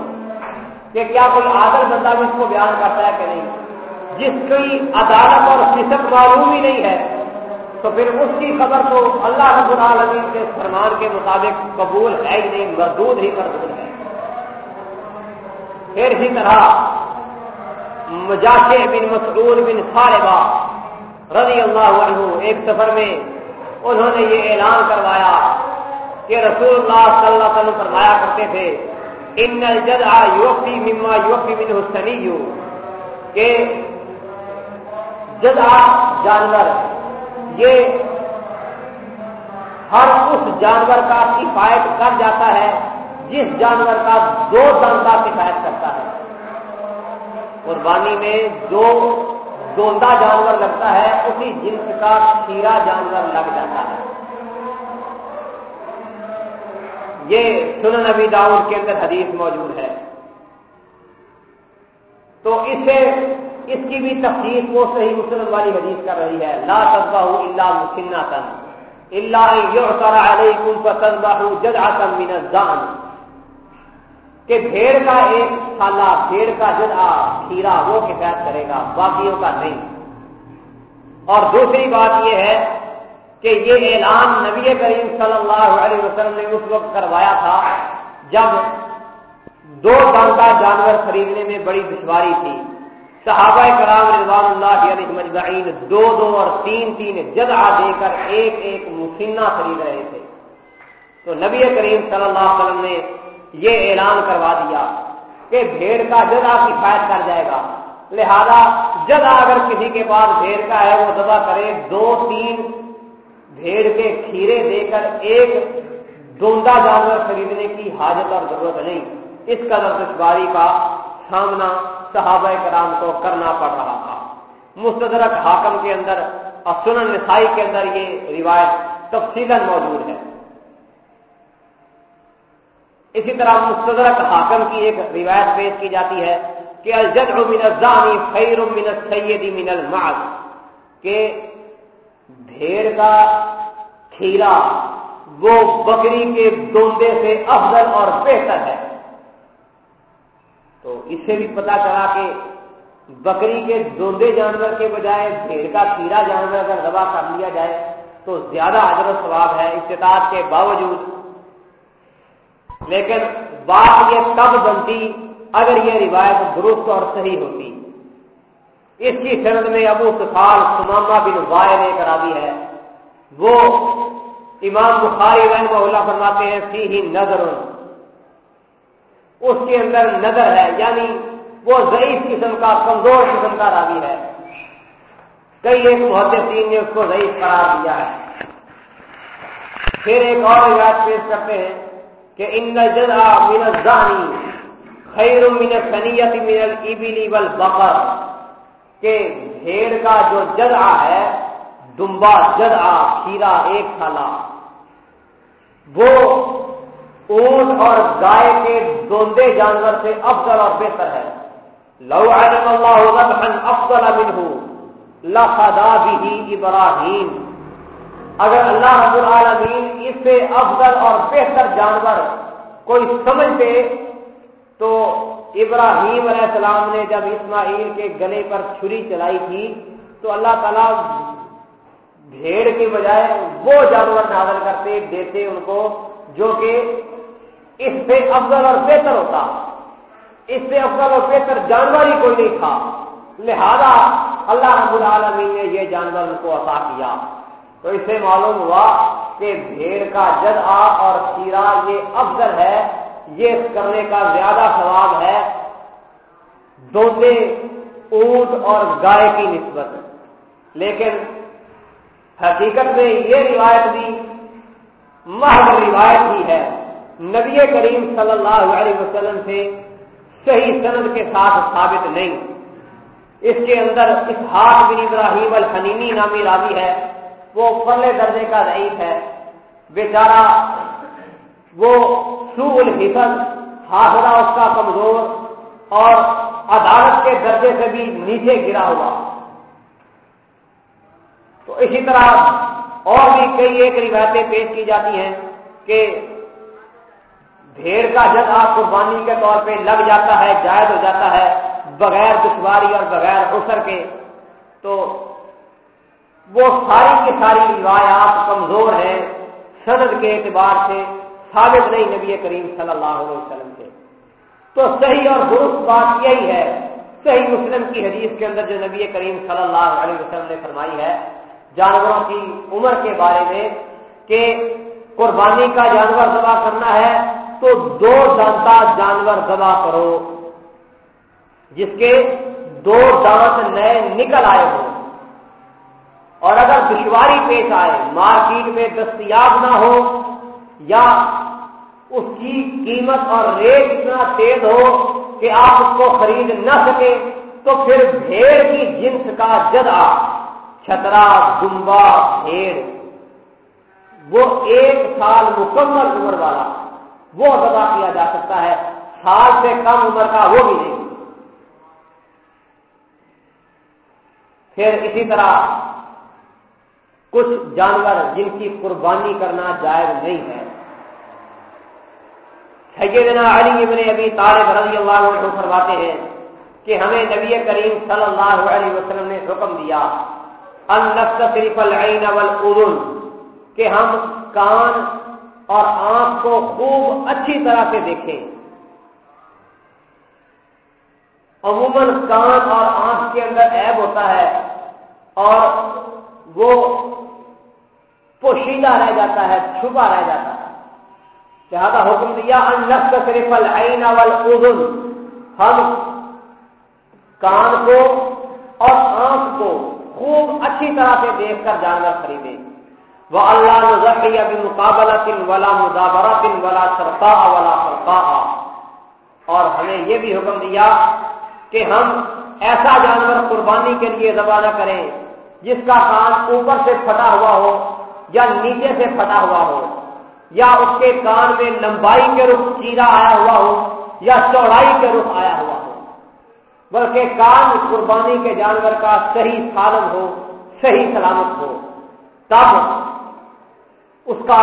کہ کیا کوئی آدر بندہ بھی اس کو بیان کرتا ہے کہ نہیں؟ جس کی عدالت اور فصد معلوم ہی نہیں ہے تو پھر اس کی خبر تو اللہ رب العالمین کے فرمان کے مطابق قبول ہے ہی نہیں، مردود ہی مردود ہے۔ پھر اسی طرح مجاش بن مسعود بن صالبہ رضی اللہ عنہ ایک سفر میں انہوں نے یہ اعلان کروایا کہ رسول اللہ صلی اللہ علیہ وسلم فرمایا کرتے تھے، ان الجد یوفی مما یوفی بن حسنی کہ جدا جانور یہ ہر اس جانور کا کفایت کر جاتا ہے، جس جانور کا دو دندا کفایت کرتا ہے۔ قربانی میں جو دوندا جانور لگتا ہے، اسی جنس کا کھیرا جانور لگ جاتا ہے۔ یہ سنن نبی داؤد کے اندر حدیث موجود ہے۔ تو اسے اس کی بھی تفصیل کو صحیح مسلم والی حدیث کر رہی ہے، لا تنبا اللہ مسنا تن اللہ علیکم فتنبا جد من الزان کہ بھیڑ کا ایک سالہ بھیڑ کا جدا کھیرا وہ کفایت کرے گا، باقیوں کا نہیں۔ اور دوسری بات یہ ہے کہ یہ اعلان نبی کریم صلی اللہ علیہ وسلم نے اس وقت کروایا تھا جب دو ڈانٹا جانور خریدنے میں بڑی دشواری تھی۔ صحابہ کرام رضوان اللہ علیہ مجمعین دو دو اور تین تین جگہ دے کر ایک ایک مسینہ خرید رہے تھے۔ تو نبی کریم صلی اللہ علیہ وسلم نے یہ اعلان کروا دیا کہ بھیڑ کا جگہ کفایت کر جائے گا۔ لہذا جگہ اگر کسی کے پاس بھیڑ کا ہے، وہ دبا کرے۔ دو تین بھیڑ کے کھیرے دے کر ایک دوندا جانور خریدنے کی حاجت اور ضرورت نہیں۔ اس قدر دشواری کا سامنا صحابہ کرام کو کرنا پڑ رہا تھا۔ مستدرک حاکم کے اندر اور سنن نسائی کے اندر یہ روایت تفصیل موجود ہے۔ اسی طرح مستدرک حاکم کی ایک روایت پیش کی جاتی ہے کہ الجد من الزانی خیر من السید من المعز، کہ بھیڑ کا کھیرا وہ بکری کے دوندے سے افضل اور بہتر ہے۔ تو اس سے بھی پتا چلا کہ بکری کے دوندے جانور کے بجائے بھیڑ کا کھیرا جانور اگر دبا کر لیا جائے تو زیادہ و ثواب ہے استطاعت کے باوجود۔ لیکن بات یہ تب بنتی اگر یہ روایت درست اور صحیح ہوتی۔ اس کی سرد میں ابو سفال سماما بن وائے نے کرا دی ہے۔ وہ امام بخاری رحمہ اللہ فرماتے ہیں سی ہی نظر۔ اس کے اندر نظر ہے یعنی وہ ضعیف قسم کا، کمزور قسم کا راوی ہے۔ کئی ایک محدثین نے اس کو ضعیف قرار دیا ہے۔ پھر ایک اور روایت پیش کرتے ہیں کہ ان جزا من الزانی خیر من سنیت من البلی والبقر، کہ بھیڑ کا جو جزا ہے، دمبا جزا کھیرا ایک تھالا، وہ اونٹ اور گائے کے دوندے جانور سے افضل اور بہتر ہے۔ لو علم اللہ افضل منہ لفدا بھی ابراہیم۔ اگر اللہ رب العالمین اس سے افضل اور بہتر جانور کوئی سمجھتے، تو ابراہیم علیہ السلام نے جب اسماعیل کے گلے پر چھری چلائی تھی، تو اللہ تعالیٰ بھیڑ کے بجائے وہ جانور نازل کرتے، دیتے ان کو جو کہ اس سے افضل اور بہتر ہوتا۔ اس سے افضل اور بہتر جانور ہی کوئی نہیں تھا۔ لہذا اللہ رب العالمین نے یہ جانور ان کو عطا کیا۔ تو اس سے معلوم ہوا کہ بھیڑ کا جد آ اور کیرا یہ افضل ہے۔ یہ کرنے کا زیادہ ثواب ہے۔ دوتے اونٹ اور گائے کی نسبت۔ لیکن حقیقت میں یہ روایت بھی محض روایت ہی ہے۔ نبی کریم صلی اللہ علیہ وسلم سے صحیح سند کے ساتھ ثابت نہیں۔ اس کے اندر اس ہاتھ بن ابراہیم الحنینی نامی راوی ہے۔ وہ پرلے درجے کا ضعیف ہے۔ بیچارہ وہ سو الحفظ حاصلہ اس کا کمزور اور عدالت کے درجے سے بھی نیچے گرا ہوا۔ تو اسی طرح اور بھی کئی ایک روایتیں پیش کی جاتی ہیں کہ بھیڑ کا جد آپ قربانی کے طور پہ لگ جاتا ہے، جائز ہو جاتا ہے، بغیر دشواری اور بغیر اسر کے، تو وہ ساری کی ساری روایات کمزور ہیں۔ سند کے اعتبار سے ثابت نہیں نبی کریم صلی اللہ علیہ وسلم سے تو صحیح اور درست بات یہی ہے، صحیح مسلم کی حدیث کے اندر جو نبی کریم صلی اللہ علیہ وسلم نے فرمائی ہے، جانوروں کی عمر کے بارے میں کہ قربانی کا جانور ذبح کرنا ہے تو دو دانتا جانور ذبح کرو، جس کے دو دانت نئے نکل آئے ہوں۔ اور اگر دشواری پیش آئے، مارکیٹ میں دستیاب نہ ہو یا اس کی قیمت اور ریٹ اتنا تیز ہو کہ آپ اس کو خرید نہ سکے تو پھر بھیڑ کی جنس کا جدا چھترا دمبا بھیڑ، وہ ایک سال مکمل عمر والا۔ وہ ادا کیا جا سکتا ہے۔ سال سے کم عمر کا وہ بھی نہیں۔ پھر اسی طرح کچھ جانور جن کی قربانی کرنا جائز نہیں ہے۔ سیدنا علی ابن ابھی طالب رضی اللہ عنہ فرماتے ہیں کہ ہمیں نبی کریم صلی اللہ علیہ وسلم نے حکم دیا، ان صرف العین والاذن کہ ہم کان اور آنکھ کو خوب اچھی طرح سے دیکھیں۔ عموماً کان اور آنکھ کے اندر عیب ہوتا ہے اور وہ پوشیدہ رہ جاتا ہے، چھپا رہ جاتا ہے۔ لہذا حکم دیا انس صرف العین والاذن ہم کان کو اور آنکھ کو خوب اچھی طرح سے دیکھ کر جانور خریدے وہ اللہ نظر مقابلہ تن ولا مدابرہ تن ولا سرتا ولا سرتا اور ہمیں یہ بھی حکم دیا کہ ہم ایسا جانور قربانی کے لیے ذبح کریں جس کا کان اوپر سے پھٹا ہوا ہو یا نیچے سے پھٹا ہوا ہو، یا اس کے کان میں لمبائی کے رخ چیرا آیا ہوا ہو یا چوڑائی کے رخ آیا ہوا ہو۔ بلکہ کان قربانی کے جانور کا صحیح سالم ہو، صحیح سلامت ہو۔ تب اس کا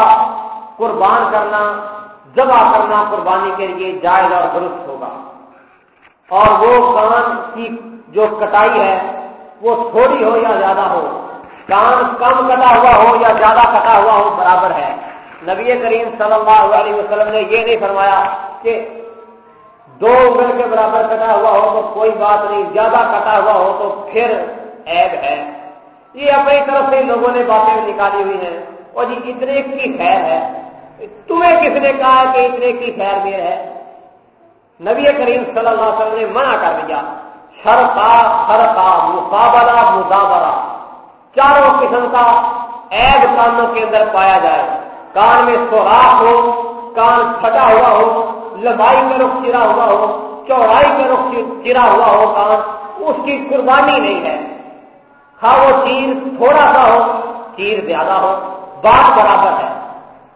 قربان کرنا ذبح کرنا قربانی کے لیے جائز اور درست ہوگا۔ اور وہ کان کی جو کٹائی ہے، وہ تھوڑی ہو یا زیادہ ہو، کان کم کٹا ہوا ہو یا زیادہ کٹا ہوا ہو، برابر ہے۔ نبی کریم صلی اللہ علیہ وسلم نے یہ نہیں فرمایا کہ دو انگل کے برابر کٹا ہوا ہو تو کوئی بات نہیں، زیادہ کٹا ہوا ہو تو پھر عیب ہے۔ یہ اپنی طرف سے لوگوں نے باتیں نکالی ہوئی ہیں۔ اور جی اتنے کی خیر ہے، تمہیں کس نے کہا کہ اتنے کی خیر میر ہے؟ نبی کریم صلی اللہ علیہ وسلم نے منع کر دیا شرکا خرکا مقابلہ مدابرہ چاروں قسم کا ایب کانوں کے اندر پایا جائے۔ کان میں سوراخ ہو، کان پھٹا ہوا ہو، لمبائی کا رخ چرا ہوا ہو، چوڑائی کا رخ چرا ہوا ہو کان، اس کی قربانی نہیں ہے۔ ہاں وہ چیر تھوڑا سا ہو چیر زیادہ ہو۔ بات برابر ہے۔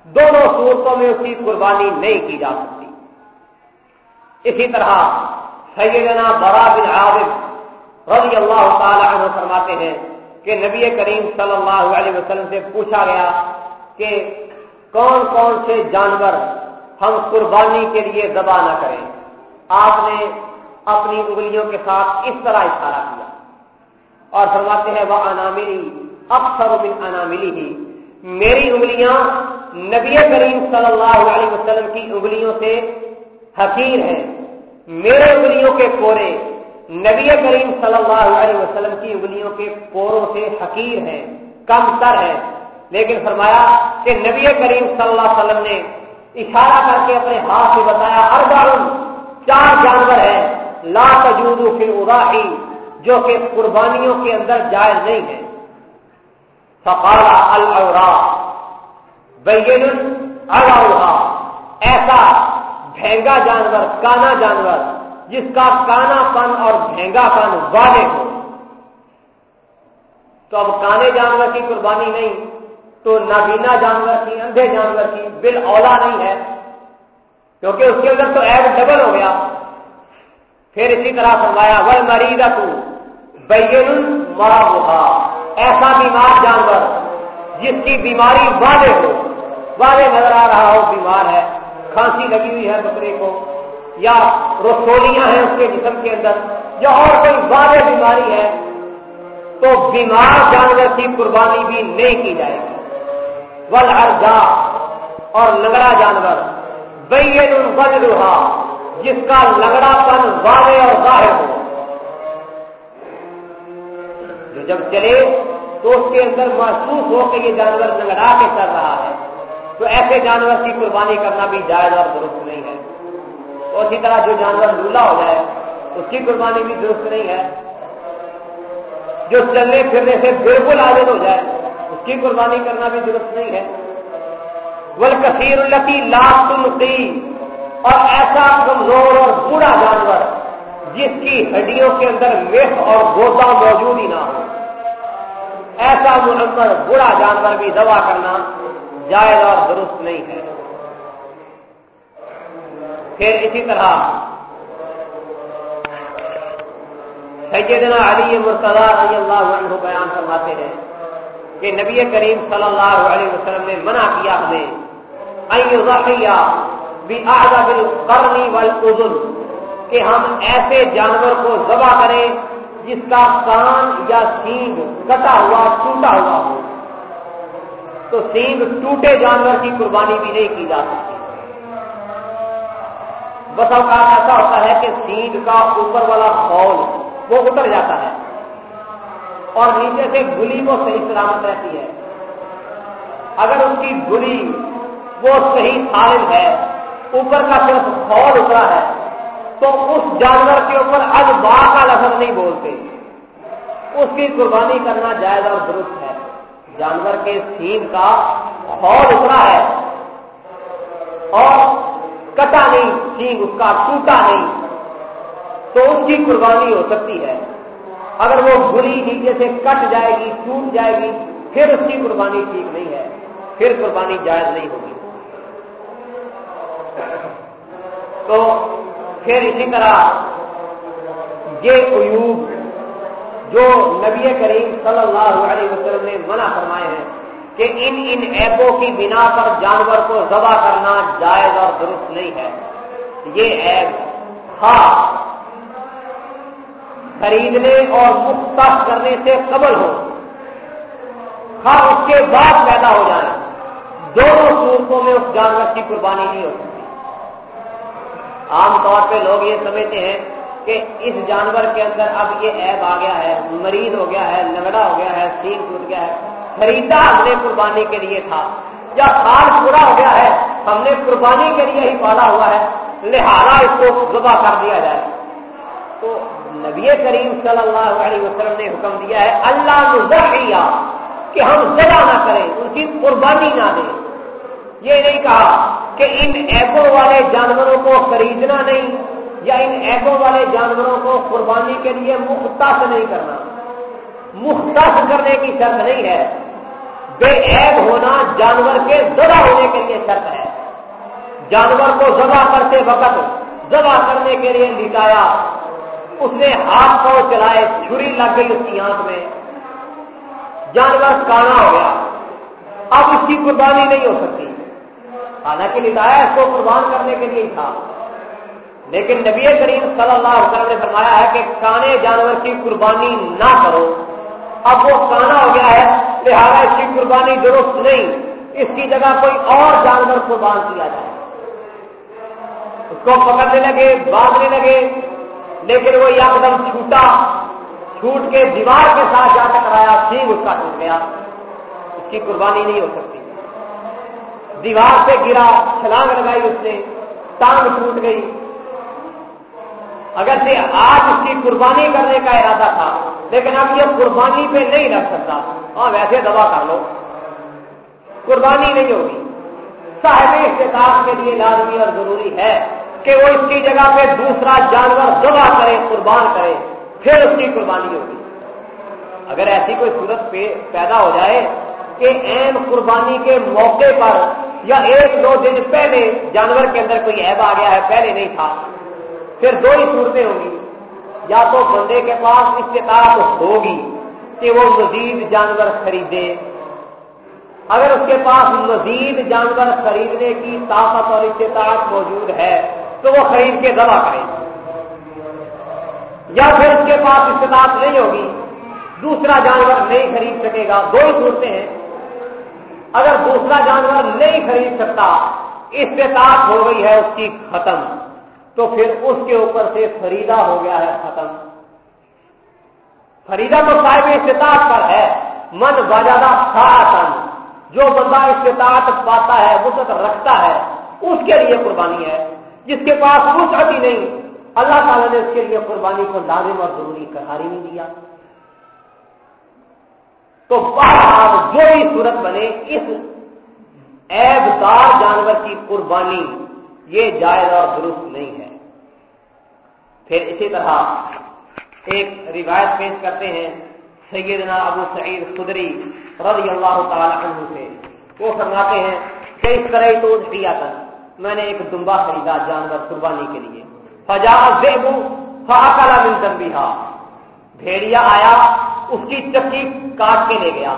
دونوں صورتوں میں اس کی قربانی نہیں کی جا سکتی۔ اسی طرح سیدنا برا بن عابد رضی اللہ تعالی عنہ فرماتے ہیں کہ نبی کریم صلی اللہ علیہ وسلم سے پوچھا گیا کہ کون کون سے جانور ہم قربانی کے لیے دبا نہ کریں۔ آپ نے اپنی انگلیوں کے ساتھ اس طرح اشارہ کیا۔ اور فرماتے ہیں وہ اناملی اکثر من اناملی ہی میری انگلیاں نبی کریم صلی اللہ علیہ وسلم کی انگلیوں سے حقیر ہیں۔ میرے انگلیوں کے پورے نبی کریم صلی اللہ علیہ وسلم کی انگلیوں کے پوروں سے حقیر ہیں، کم تر ہیں۔ لیکن فرمایا کہ نبی کریم صلی اللہ علیہ وسلم نے اشارہ کر کے اپنے ہاتھ سے بتایا ہر چار جانور ہیں۔ لا تجود فی اراحی جو کہ قربانیوں کے اندر جائز نہیں ہے فقال الورا بین الاورا ایسا بھینگا جانور، کانا جانور، جس کا کانا پن اور بھینگا پن واضح ہو تو اب کانے جانور کی قربانی نہیں، تو نابینا جانور کی، اندھے جانور کی بل اولا نہیں ہے۔ کیونکہ اس کے اندر تو ایب ڈبل ہو گیا۔ پھر اسی طرح فرمایا ول مریض بین مرا ایسا بیمار جانور جس کی بیماری واضح ہو، واضح نظر آ رہا ہو، بیمار ہے، کھانسی لگی ہوئی ہے بکرے کو، یا رسولیاں ہیں اس کے جسم کے اندر، یا اور کوئی واضح بیماری ہے، تو بیمار جانور کی قربانی بھی نہیں کی جائے گی۔ ول ارجا اور لگڑا جانور بین ون جس کا لگڑا پن واضح اور ظاہر ہو۔ جب چلے تو اس کے اندر محسوس ہو کہ یہ جانور لگڑا کے چل رہا ہے۔ تو ایسے جانور کی قربانی کرنا بھی جائز اور درست نہیں ہے۔ اور اسی طرح جو جانور لولا ہو جائے، اس کی قربانی بھی درست نہیں ہے۔ جو چلنے پھرنے سے بالکل عادت ہو جائے، اس کی قربانی کرنا بھی درست نہیں ہے۔ ول کثیر التی لاکھ تلتی اور ایسا کمزور اور بوڑھا جانور جس کی ہڈیوں کے اندر مس اور گودا موجود ہی نہ ہو۔ ایسا منور بوڑھا جانور بھی دوا کرنا جائز اور درست نہیں ہے۔ پھر اسی طرح سیدنا علی مرتضی رضی اللہ عنہ بیان فرماتے ہیں کہ نبی کریم صلی اللہ علیہ وسلم نے منع کیا ہمیں۔ بھی آگا کرنی وال کہ ہم ایسے جانور کو ذبح کریں جس کا کان یا سینگ کٹا ہوا، ٹوٹا ہوا ہو۔ تو سینگ ٹوٹے جانور کی قربانی بھی نہیں کی جا سکتی۔ بس اوقات ایسا ہوتا ہے کہ سینگ کا اوپر والا خول وہ اتر جاتا ہے اور نیچے سے گلی وہ صحیح سلامت رہتی ہے۔ اگر اس کی گلی وہ صحیح سالم ہے، اوپر کا صرف خول اترا ہے تو اس جانور کے اوپر اب کا لفظ نہیں بولتے۔ اس کی قربانی کرنا جائز اور درست ہے۔ جانور کے سین کا خول اترا ہے۔ اور کٹا نہیں، سینگ اس کا ٹوٹا نہیں۔ تو اس کی قربانی ہو سکتی ہے۔ اگر وہ بری نیچے سے کٹ جائے گی ٹوٹ جائے گی، پھر اس کی قربانی ٹھیک نہیں ہے۔ پھر قربانی جائز نہیں ہوگی۔ تو پھر اسی طرح یہ عیوب جو نبی کریم صلی اللہ علیہ وسلم نے منع فرمائے ہیں کہ ان ان ایپوں کی بنا پر جانور کو ذبح کرنا جائز اور درست نہیں ہے۔ یہ ایپ خاص خریدنے اور مختص کرنے سے قبل ہو۔ ہاں اس کے بعد پیدا ہو جائیں دونوں صورتوں میں اس جانور کی قربانی نہیں ہو سکتی عام طور پہ لوگ یہ سمجھتے ہیں کہ اس جانور کے اندر اب یہ ایب آ گیا ہے مریض ہو گیا ہے لگڑا ہو گیا ہے سین ٹوٹ گیا ہے۔ خریدا ہم نے قربانی کے لیے تھا۔ یا سال پورا ہو گیا ہے، ہم نے قربانی کے لیے ہی پالا ہوا ہے۔ لہذا اس کو ذبح کر دیا جائے۔ تو نبی کریم صلی اللہ علیہ وسلم نے حکم دیا ہے، اللہ نظریہ کہ ہم ذبح نہ کریں، ان کی قربانی نہ دیں۔ یہ نہیں کہا کہ ان ایپوں والے جانوروں کو خریدنا نہیں یا ان ایپوں والے جانوروں کو قربانی کے لیے مختص نہیں کرنا۔ مختص کرنے کی شرط نہیں ہے۔ بے عیب ہونا جانور کے ذبح ہونے کے لیے شرط ہے۔ جانور کو ذبح کرتے وقت ذبح کرنے کے لیے لٹایا، اس نے ہاتھ پاؤ چلائے چھری لگ گئی اس کی آنکھ میں۔ جانور کانا ہو گیا۔ اب اس کی قربانی نہیں ہو سکتی۔ حالانکہ لٹایا اس کو قربان کرنے کے لیے تھا۔ لیکن نبی کریم صلی اللہ علیہ وسلم نے فرمایا ہے کہ کانے جانور کی قربانی نہ کرو۔ اب وہ کانا ہو گیا ہے، لہٰذا اس کی قربانی درست نہیں۔ اس کی جگہ کوئی اور جانور قربان کیا جائے۔ اس کو پکڑنے لگے، باندھنے لگے، لیکن وہ یک دم چھوٹا چھوٹ کے دیوار کے ساتھ جا ٹکرایا سینگ اس کا ٹوٹ گیا۔ اس کی قربانی نہیں ہو سکتی۔ دیوار سے گرا، چھلانگ لگائی اس نے، ٹانگ ٹوٹ گئی۔ اگر سے آج اس کی قربانی کرنے کا ارادہ تھا، لیکن اب یہ قربانی پہ نہیں رکھ سکتا۔ ہاں ویسے دبا کر لو۔ قربانی نہیں ہوگی۔ صاحب استطاعت کے لیے لازمی اور ضروری ہے کہ وہ اس کی جگہ پہ دوسرا جانور دبا کرے، قربان کرے، پھر اس کی قربانی ہوگی۔ اگر ایسی کوئی صورت پیدا ہو جائے کہ این قربانی کے موقع پر یا ایک دو دن پہلے جانور کے اندر کوئی ایب آ گیا ہے، پہلے نہیں تھا۔ پھر دو ہی صورتیں ہوں گی۔ یا تو بندے کے پاس استطاعت ہوگی کہ وہ مزید جانور خریدے۔ اگر اس کے پاس مزید جانور خریدنے کی طاقت اور استطاعت موجود ہے، تو وہ خرید کے دوا کرے۔ یا پھر اس کے پاس استطاعت نہیں ہوگی، دوسرا جانور نہیں خرید سکے گا۔ دو ہی صورتیں ہیں۔ اگر دوسرا جانور نہیں خرید سکتا، استطاعت ہو گئی ہے اس کی ختم، تو پھر اس کے اوپر سے فریدہ ہو گیا ہے ختم۔ فریدہ تو صاحب استطاعت پر ہے، من بجادہ ساتن جو بندہ استطاعت پاتا ہے وسط رکھتا ہے، اس کے لیے قربانی ہے۔ جس کے پاس وسعت ہی نہیں، اللہ تعالیٰ نے اس کے لیے قربانی کو لازم اور ضروری قرار ہی نہیں دیا۔ تو بہرحال جو بھی صورت بنے، اس ایب دار جانور کی قربانی یہ جائز اور درست نہیں ہے۔ پھر اسی طرح ایک روایت پیش کرتے ہیں سیدنا ابو سعید خدری رضی اللہ تعالی عنہ سے۔ وہ فرماتے ہیں کہ اس طرح تو دیا تھا، میں نے ایک دمبا خریدا جانور قربانی کے لیے۔ فجا زیبو فاقلا من تنبیہ بھیڑیا آیا اس کی چکی کاٹ کے لے گیا۔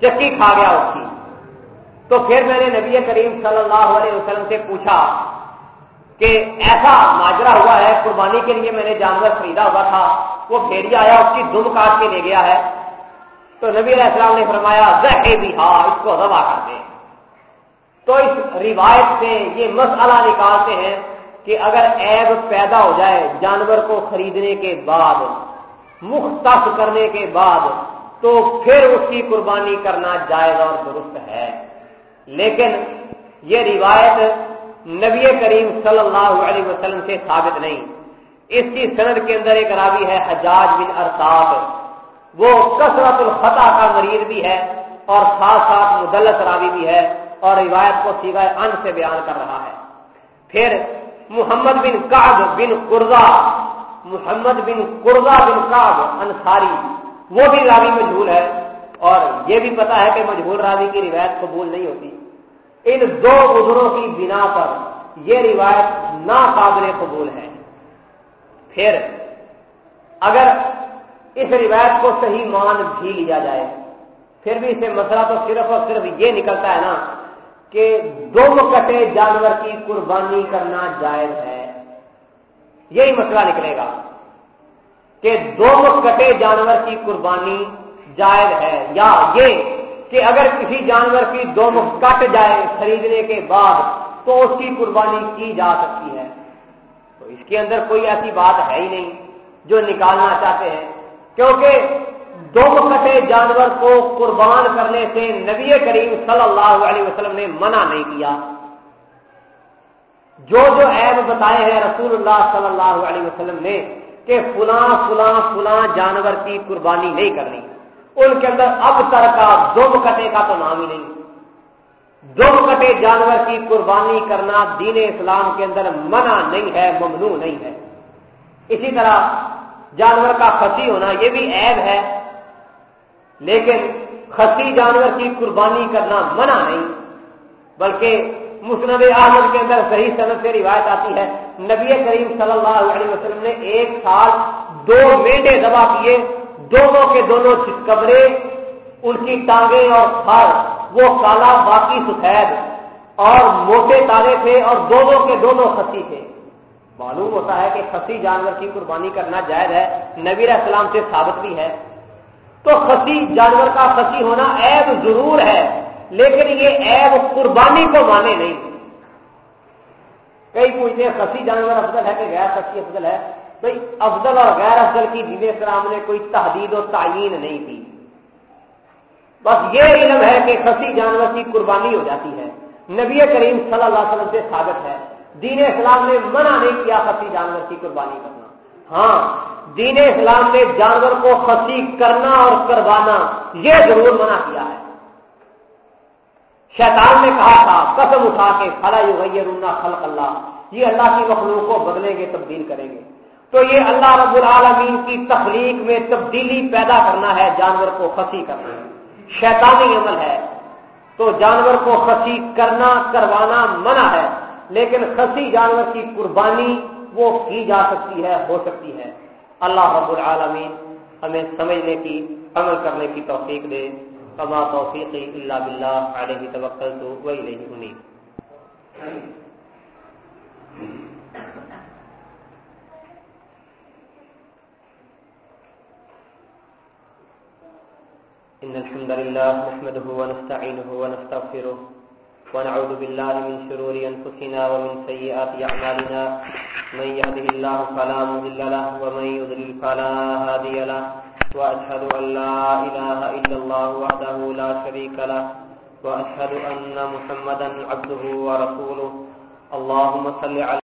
چکی کھا گیا اس کی۔ تو پھر میں نے نبی کریم صلی اللہ علیہ وسلم سے پوچھا کہ ایسا ماجرا ہوا ہے، قربانی کے لیے میں نے جانور خریدا ہوا تھا، وہ بھیڑیا آیا، اس کی دم کاٹ کے لے گیا ہے۔ تو نبی علیہ السلام نے فرمایا زہے بھی ہاں اس کو روا کر دیں تو اس روایت سے یہ مسئلہ نکالتے ہیں کہ اگر عیب پیدا ہو جائے جانور کو خریدنے کے بعد مختص کرنے کے بعد تو پھر اس کی قربانی کرنا جائز اور درست ہے۔ لیکن یہ روایت نبی کریم صلی اللہ علیہ وسلم سے ثابت نہیں۔ اس کی صنعت کے اندر ایک راوی ہے، حجاج بن ارتاب وہ کثرت الخطا کا مریض بھی ہے اور ساتھ ساتھ مدلت راوی بھی ہے اور روایت کو سیگائے ان سے بیان کر رہا ہے۔ پھر محمد بن کاب بن قرضا محمد بن قرضا بن کاب انصاری وہ بھی راوی مجھول ہے اور یہ بھی پتا ہے کہ مجھول راوی کی روایت قبول نہیں ہوتی۔ ان دو گزروں کی بنا پر یہ روایت ناقابل قبول ہے۔ پھر اگر اس روایت کو صحیح مان بھی لیا جائے، پھر بھی اسے مسئلہ تو صرف اور صرف یہ نکلتا ہے نا کہ دو کٹے جانور کی قربانی کرنا جائز ہے۔ یہی مسئلہ نکلے گا کہ دو کٹے جانور کی قربانی جائز ہے یا یہ کہ اگر کسی جانور کی دو کٹ جائے خریدنے کے بعد تو اس کی قربانی کی جا سکتی ہے۔ تو اس کے اندر کوئی ایسی بات ہے ہی نہیں جو نکالنا چاہتے ہیں۔ کیونکہ دو کٹے جانور کو قربان کرنے سے نبی کریم صلی اللہ علیہ وسلم نے منع نہیں کیا۔ جو جو عیب بتائے ہیں رسول اللہ صلی اللہ علیہ وسلم نے کہ فلاں فلاں فلاں جانور کی قربانی نہیں کرنی۔ ان کے اندر اب تر کا دم کٹے کا تو نام ہی نہیں۔ دم کٹے جانور کی قربانی کرنا دین اسلام کے اندر منع نہیں ہے، ممنوع نہیں ہے۔ اسی طرح جانور کا خسی ہونا یہ بھی عیب ہے۔ لیکن خسی جانور کی قربانی کرنا منع نہیں، بلکہ مسند احمد کے اندر صحیح صنعت سے روایت آتی ہے۔ نبی کریم صلی اللہ علیہ وسلم نے ایک سال دو میڈے دبا کیے۔ دونوں کے دونوں چکبرے ان کی ٹانگیں اور تھر وہ کالا باقی سفید اور موٹے تارے تھے اور دونوں کے دونوں خسی تھے۔ معلوم ہوتا ہے کہ خسی جانور کی قربانی کرنا جائز ہے۔ نبی السلام سے ثابت بھی ہے۔ تو خسی جانور کا خسی ہونا عیب ضرور ہے۔ لیکن یہ عیب قربانی کو مانے نہیں۔ کئی پوچھتے ہیں، خسی جانور افضل ہے کہ غیر خسی افضل ہے؟ بھائی افضل اور غیر افضل کی دین اسلام نے کوئی تحدید و تعین نہیں کی۔ بس یہ علم ہے کہ خسی جانور کی قربانی ہو جاتی ہے۔ نبی کریم صلی اللہ علیہ وسلم سے ثابت ہے، دین اسلام نے منع نہیں کیا خسی جانور کی قربانی کرنا۔ ہاں دین اسلام نے جانور کو خسی کرنا اور کروانا، یہ ضرور منع کیا ہے۔ شیطان نے کہا تھا، قسم اٹھا کے، فلا یو رونا خلق اللہ یہ اللہ کی مخلوق کو بدلیں گے، تبدیل کریں گے۔ تو یہ اللہ رب العالمین کی تخلیق میں تبدیلی پیدا کرنا ہے، جانور کو خسی کرنا ہے۔ شیطانی عمل ہے۔ تو جانور کو خسی کرنا، کروانا منع ہے۔ لیکن خسی جانور کی قربانی وہ کی جا سکتی ہے، ہو سکتی ہے۔ اللہ رب العالمین ہمیں سمجھنے کی، عمل کرنے کی توفیق دے۔ کما توفیق اللہ بلّہ علیہ توکل تو وہی نہیں امید إن الحمد لله نحمده ونستعينه ونستغفره ونعوذ بالله من شرور أنفسنا ومن سيئات أعمالنا. من يهده الله فلا مذل له ومن يذلل فلا هادي له. وأشهد أن لا إله إلا الله وحده لا شريك له، وأشهد أن محمدا عبده ورسوله. اللهم صل على